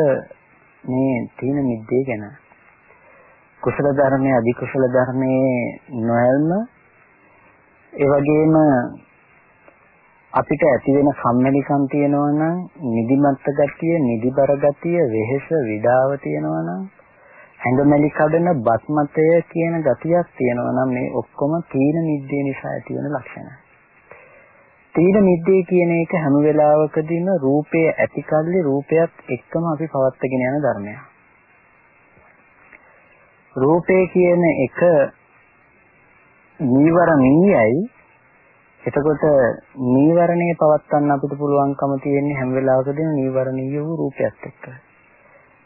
මේ තීන මිද්දේ ගැන. කුසල ධර්මයේ අධි කුසල ධර්මයේ නොයල්ම ඒ වගේම අපිට ඇති වෙන කම්මැලිකම් තියෙනවා නම් නිදිමත් ගතිය, නිදිබර ගතිය, වෙහෙස, විඩාව තියෙනවා නම් ඇඟමැලි කඩන බස්මතය කියන ගතියක් තියෙනවා නම් මේ ඔක්කොම තීන මිද්දේ නිසා ඇති වෙන ලක්ෂණ. තීන මිද්දේ කියන එක හැම වෙලාවකදීම රූපය ඇතිකල්ලි රූපයත් එක්කම අපි පවත්වාගෙන යන ධර්මයක්. රූපය කියන එක නීවරණීයයි එතකොට නීවරණේ පවත්වන්න අපිට පුළුවන්කම තියෙන්නේ හැම වෙලාවකදීම නීවරණීය වූ රූපයත් එක්ක.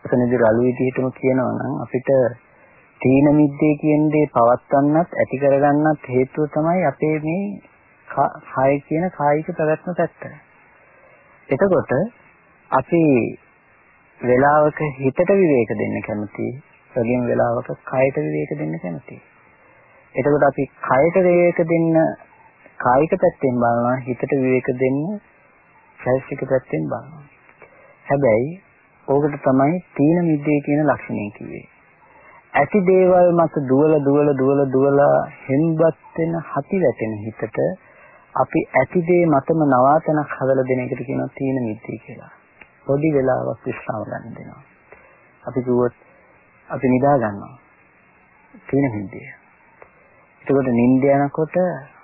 එතනදී රළු විදිහටම කියනවා නම් අපිට තීන මිද්දේ කියන දේ පවත්වන්නත් ඇති කරගන්නත් හේතුව තමයි අපේ මේ කාය කියන කායික ප්‍රවැත්ම පැත්ත. එතකොට අපි වෙලාවක හිතට විවේක දෙන්න කැමතියි වගේම වෙලාවක කයට විවේක දෙන්න කැමතියි. එතකොට අපි කයට විවේක දෙන්න කායික පැත්තෙන් බලනවා හිතට විවේක දෙන්න චෛතසික පැත්තෙන් බලනවා. හැබැයි ඕකට තමයි තීන මිද්දේ කියන ලක්ෂණය කිව්වේ. ඇති දේවල් මත දුවල දුවල දුවල දුවල හෙම්බත් වෙන හති වැටෙන හිතට අපි ඇති දේ මතම නවාතනක් හදලා දෙන එකට කියනවා තීන මිද්දේ කියලා. පොඩි වෙලාවක් විශ්‍රාම ගන්න දෙනවා. අපි කිව්වොත් අපි නිදා ගන්නවා. තීන හින්දිය. එතකොට නිින්ද යනකොට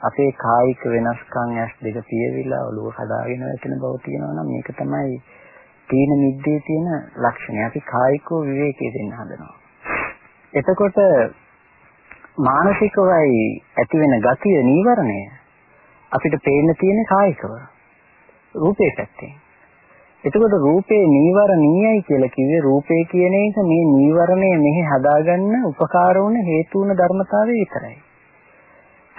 අපේ කායික වෙනස්කම් ඇස් දෙක පියවිලා ඔළුව කඩාගෙන වැටෙන බව තියෙනවා නම් මේක තමයි තීන මිද්දේ තියෙන ලක්ෂණය. අපි කායිකව විවේකයේ දෙන්න හදනවා. එතකොට මානසිකවයි ඇති වෙන ගතිය නීවරණය අපිට පේන්න තියෙන කායිකව රූපේ පැත්තෙන්. එතකොට රූපේ නීවරණීයයි කියලා කිව්වේ රූපේ කියන එක මේ නීවරණය මෙහි හදාගන්න උපකාර වුණ හේතු වුණ ධර්මතාවය විතරයි.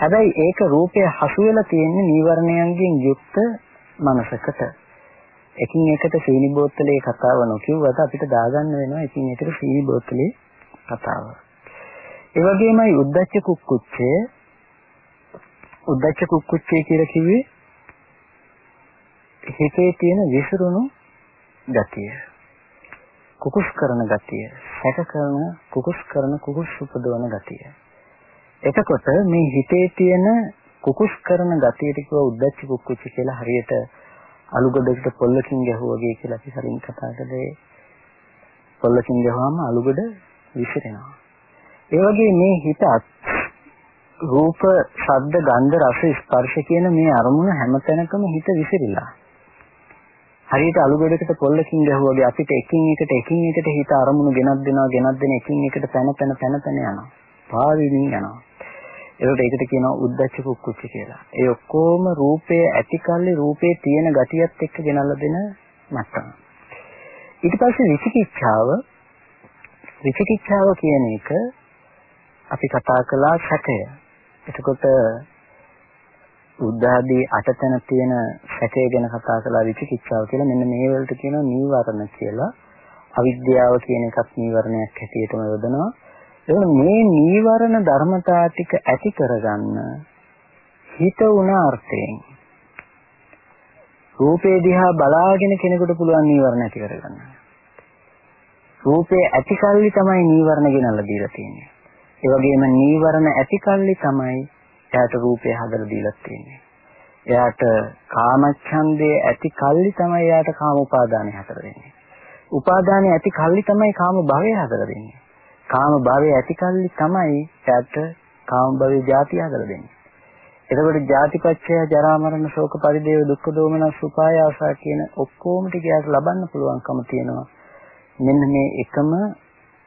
හැබැයි ඒක රූපය හසු වෙලා තියෙන්නේ නීවරණයන්ගෙන් යුක්ත මනසකට. එකින් එකට සීනි බෝතලේ කතාව නොකියුවට අපිට දාගන්න වෙනවා එකින් එකට සීනි බෝතලේ කතාව. ඒ වගේමයි උද්දච්ච කුක්කුච්චය උද්දච්ච කුක්කුච්චය කියලා කිව්වේ හිතේ තියෙන විසිරුණු ගතිය කුකුස් කරන ගතිය සැක කරන කුකුස් කරන කුකුස් උපදවන ගතිය එතකොට මේ හිතේ තියෙන කුකුස් කරන ගතියට කිව්ව උද්දච්ච කුක්කුච්ච කියලා හරියට අලුගොඩකට පොල්ලකින් ගැහුවා වගේ කියලා අපි සරින් කතා කළේ පොල්ලකින් ගැහුවාම අලුගොඩ විසිරෙනවා ඒ වගේ මේ හිතත් රූප, ශබ්ද, ගන්ධ, රස, ස්පර්ශ කියන මේ අරමුණ හැමතැනකම හිත විසිරිලා. හරියට අලුගොඩකට පොල්ලකින් ගැහුවාගේ අපිට එකින් එකට එකින් එකට හිත අරමුණු ගෙනත් දෙනවා ගෙනත් දෙන එකින් එකට පැන පැන පැන පැන යනවා. පාවෙමින් යනවා. ඒකට ඒකට කියනවා උද්දච්ච කුක්කුච්ච කියලා. ඒ ඔක්කොම රූපයේ ඇතිකල්ලි රූපේ තියෙන ගතියත් එක්ක ගෙනල්ලා දෙන මට්ටම. ඊට පස්සේ විචිකිච්ඡාව විචිකිච්ඡාව කියන එක අපි කතා කළා සැකය. එතකොට බුද්ධ අටතන තියෙන සැකය ගැන කතා කළා විචිකිච්ඡාව කියලා මෙන්න මේ වලට කියනවා නීවරණ කියලා. අවිද්‍යාව කියන එකත් නීවරණයක් හැටියටම යොදනවා. එතකොට මේ නීවරණ ධර්මතා ටික ඇති කරගන්න හිත උන අර්ථයෙන් රූපේ දිහා බලාගෙන කෙනෙකුට පුළුවන් නීවරණ ඇති කරගන්න. රූපේ ඇතිකල්ලි තමයි නීවරණ ගෙනල්ලා දීලා තියෙන්නේ. ඒ වගේම නීවරණ ඇතිකල්ලි තමයි එයාට රූපය හදලා දීලා තියෙන්නේ. එයාට කාමච්ඡන්දේ ඇති කල්ලි තමයි එයාට කාම උපාදානෙ හතර දෙන්නේ. උපාදානෙ ඇති කල්ලි තමයි කාම භවය හදලා දෙන්නේ. කාම භවය ඇති කල්ලි තමයි එයාට කාම භවයේ ಜಾති හදලා දෙන්නේ. එතකොට ජාතිපච්චය ජරා මරණ ශෝක පරිදේව දුක්ඛ දෝමනස් උපායාසා කියන ඔක්කොම ටික යාට ලබන්න පුළුවන්කම තියෙනවා. මෙන්න මේ එකම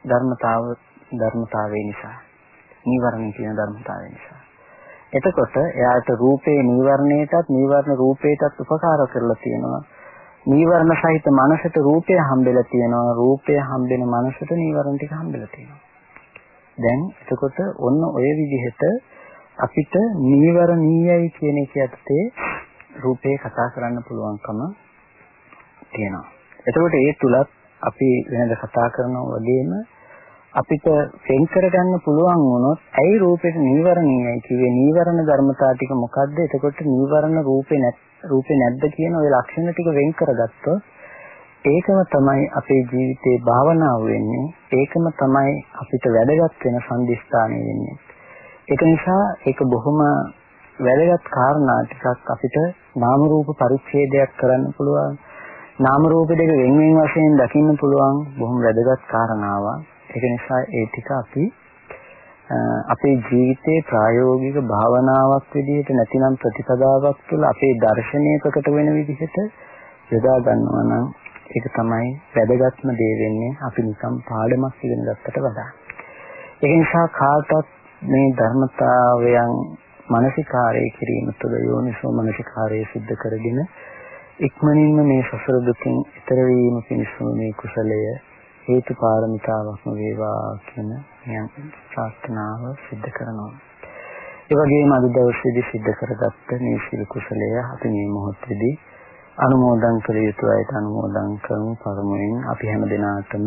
ධර්මතාව ධර්මතාවය නිසා. නීවරණ කියන ධර්මතාවය නිසා. එතකොට එයාට රූපේ නීවරණයටත් නීවරණ රූපේටත් උපකාර කරලා තියෙනවා. නීවරණ සහිත මනසට රූපය හම්බෙලා තියෙනවා. රූපය හම්බෙන මනසට නීවරණ ටික හම්බෙලා තියෙනවා. දැන් එතකොට ඔන්න ඔය විදිහට අපිට නීවරණීයයි කියන එක යටතේ රූපේ කතා කරන්න පුළුවන්කම තියෙනවා. එතකොට ඒ තුලත් අපි වෙනද කතා කරනවා වගේම අපිට වෙන් කරගන්න පුළුවන් වුණොත් ඇයි රූපේට නීවරණීයයි කිව්වේ නීවරණ ධර්මතා ටික මොකද්ද? එතකොට නීවරණ රූපේ නැත් රූපේ නැද්ද කියන ওই ලක්ෂණ ටික වෙන් කරගත්තොත් ඒකම තමයි අපේ ජීවිතේ භාවනාව වෙන්නේ. ඒකම තමයි අපිට වැදගත් වෙන සම්දිස්ථානය වෙන්නේ. ඒක නිසා ඒක බොහොම වැදගත් කාරණා ටිකක් අපිට නාම රූප පරිච්ඡේදයක් කරන්න පුළුවන්. නාම රූප දෙක වෙන වෙන වශයෙන් දකින්න පුළුවන් බොහොම වැදගත් කාරණාවක්. ඒක නිසා ඒ ටික අපි අපේ ජීවිතේ ප්‍රායෝගික භාවනාවක් විදිහට නැතිනම් ප්‍රතිපදාවක් තුළ අපේ දර්ශනය ප්‍රකට වෙන විදිහට යොදා ගන්නවා නම් ඒක තමයි වැදගත්ම දේ වෙන්නේ අපි නිකම් පාඩමක් ඉගෙන ගත්තට වඩා. ඒක නිසා කාටත් මේ ධර්මතාවයන් මානසිකාරය කිරීම තුළ යෝනිසෝ මානසිකාරය සිද්ධ කරගෙන ඉක්මනින්ම මේ සසර දුකින් ඈතර වීම පිණිස මේ කුසලය හේතු පාරමිතාවක්ම වේවා කියන ප්‍රාර්ථනාව සිද්ධ කරනවා. ඒ වගේම අද දවසේදී සිද්ධ කරගත්ත මේ සිල් කුසලය අපි මේ මොහොතේදී අනුමෝදන් කළ යුතු අයට අනුමෝදන් කරමු පරමයෙන් අපි හැම දිනාටම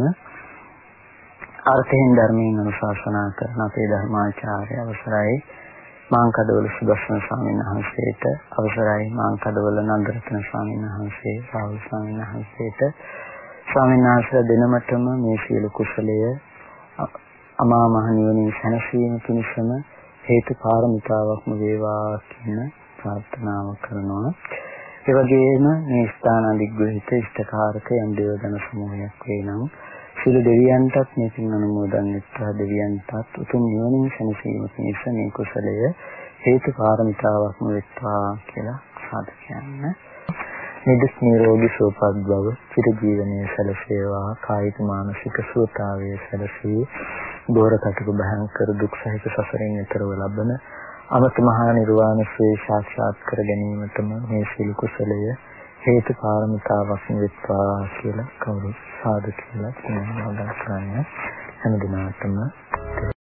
අර්ථයෙන් ධර්මයෙන් අනුශාසනා කරන අපේ ධර්මාචාර්ය අවසරයි මාංකඩවල සුදර්ශන ස්වාමීන් වහන්සේට අවසරයි මාංකඩවල නන්දරත්න ස්වාමීන් වහන්සේ සාවුල් ස්වාමීන් වහන්සේට ස්වාමීන් වහන්සේ දෙනමතම මේ සියලු කුසලය අමා මහ නිවනින් සැනසීම පිණිසම හේතු පාරමිතාවක්ම වේවා කියන ප්‍රාර්ථනාව කරනවා ඒ වගේම මේ ස්ථාන අධිග්‍රහිත ඉෂ්ඨකාරක යම් දේවදන සමූහයක් වේ නම් සියලු දෙවියන්ටත් මේ පින් අනුමෝදන් වෙත්වා දෙවියන්ටත් උතුම් නිවනින් සැනසීම පිණිස මේ කුසලය හේතු පාරමිතාවක්ම වෙත්වා කියලා සාදු කියන්න. නිදුක් නිරෝගී සුවපත් බව චිර ජීවනයේ සැලසේවා කායික මානසික සුවතාවයේ සැලසී දෝරකටක භයංකර දුක් සහිත සසරෙන් එතරව ලබන අමත මහා නිර්වාණ ශ්‍රේ සාක්ෂාත් කර ගැනීමටම මේ සීල කුසලය හේතු පාරමිතාවක් වෙත්වා කියලා කවුරු සාදු කියලා කියනවා කරන්නේ. හැම දිනකටම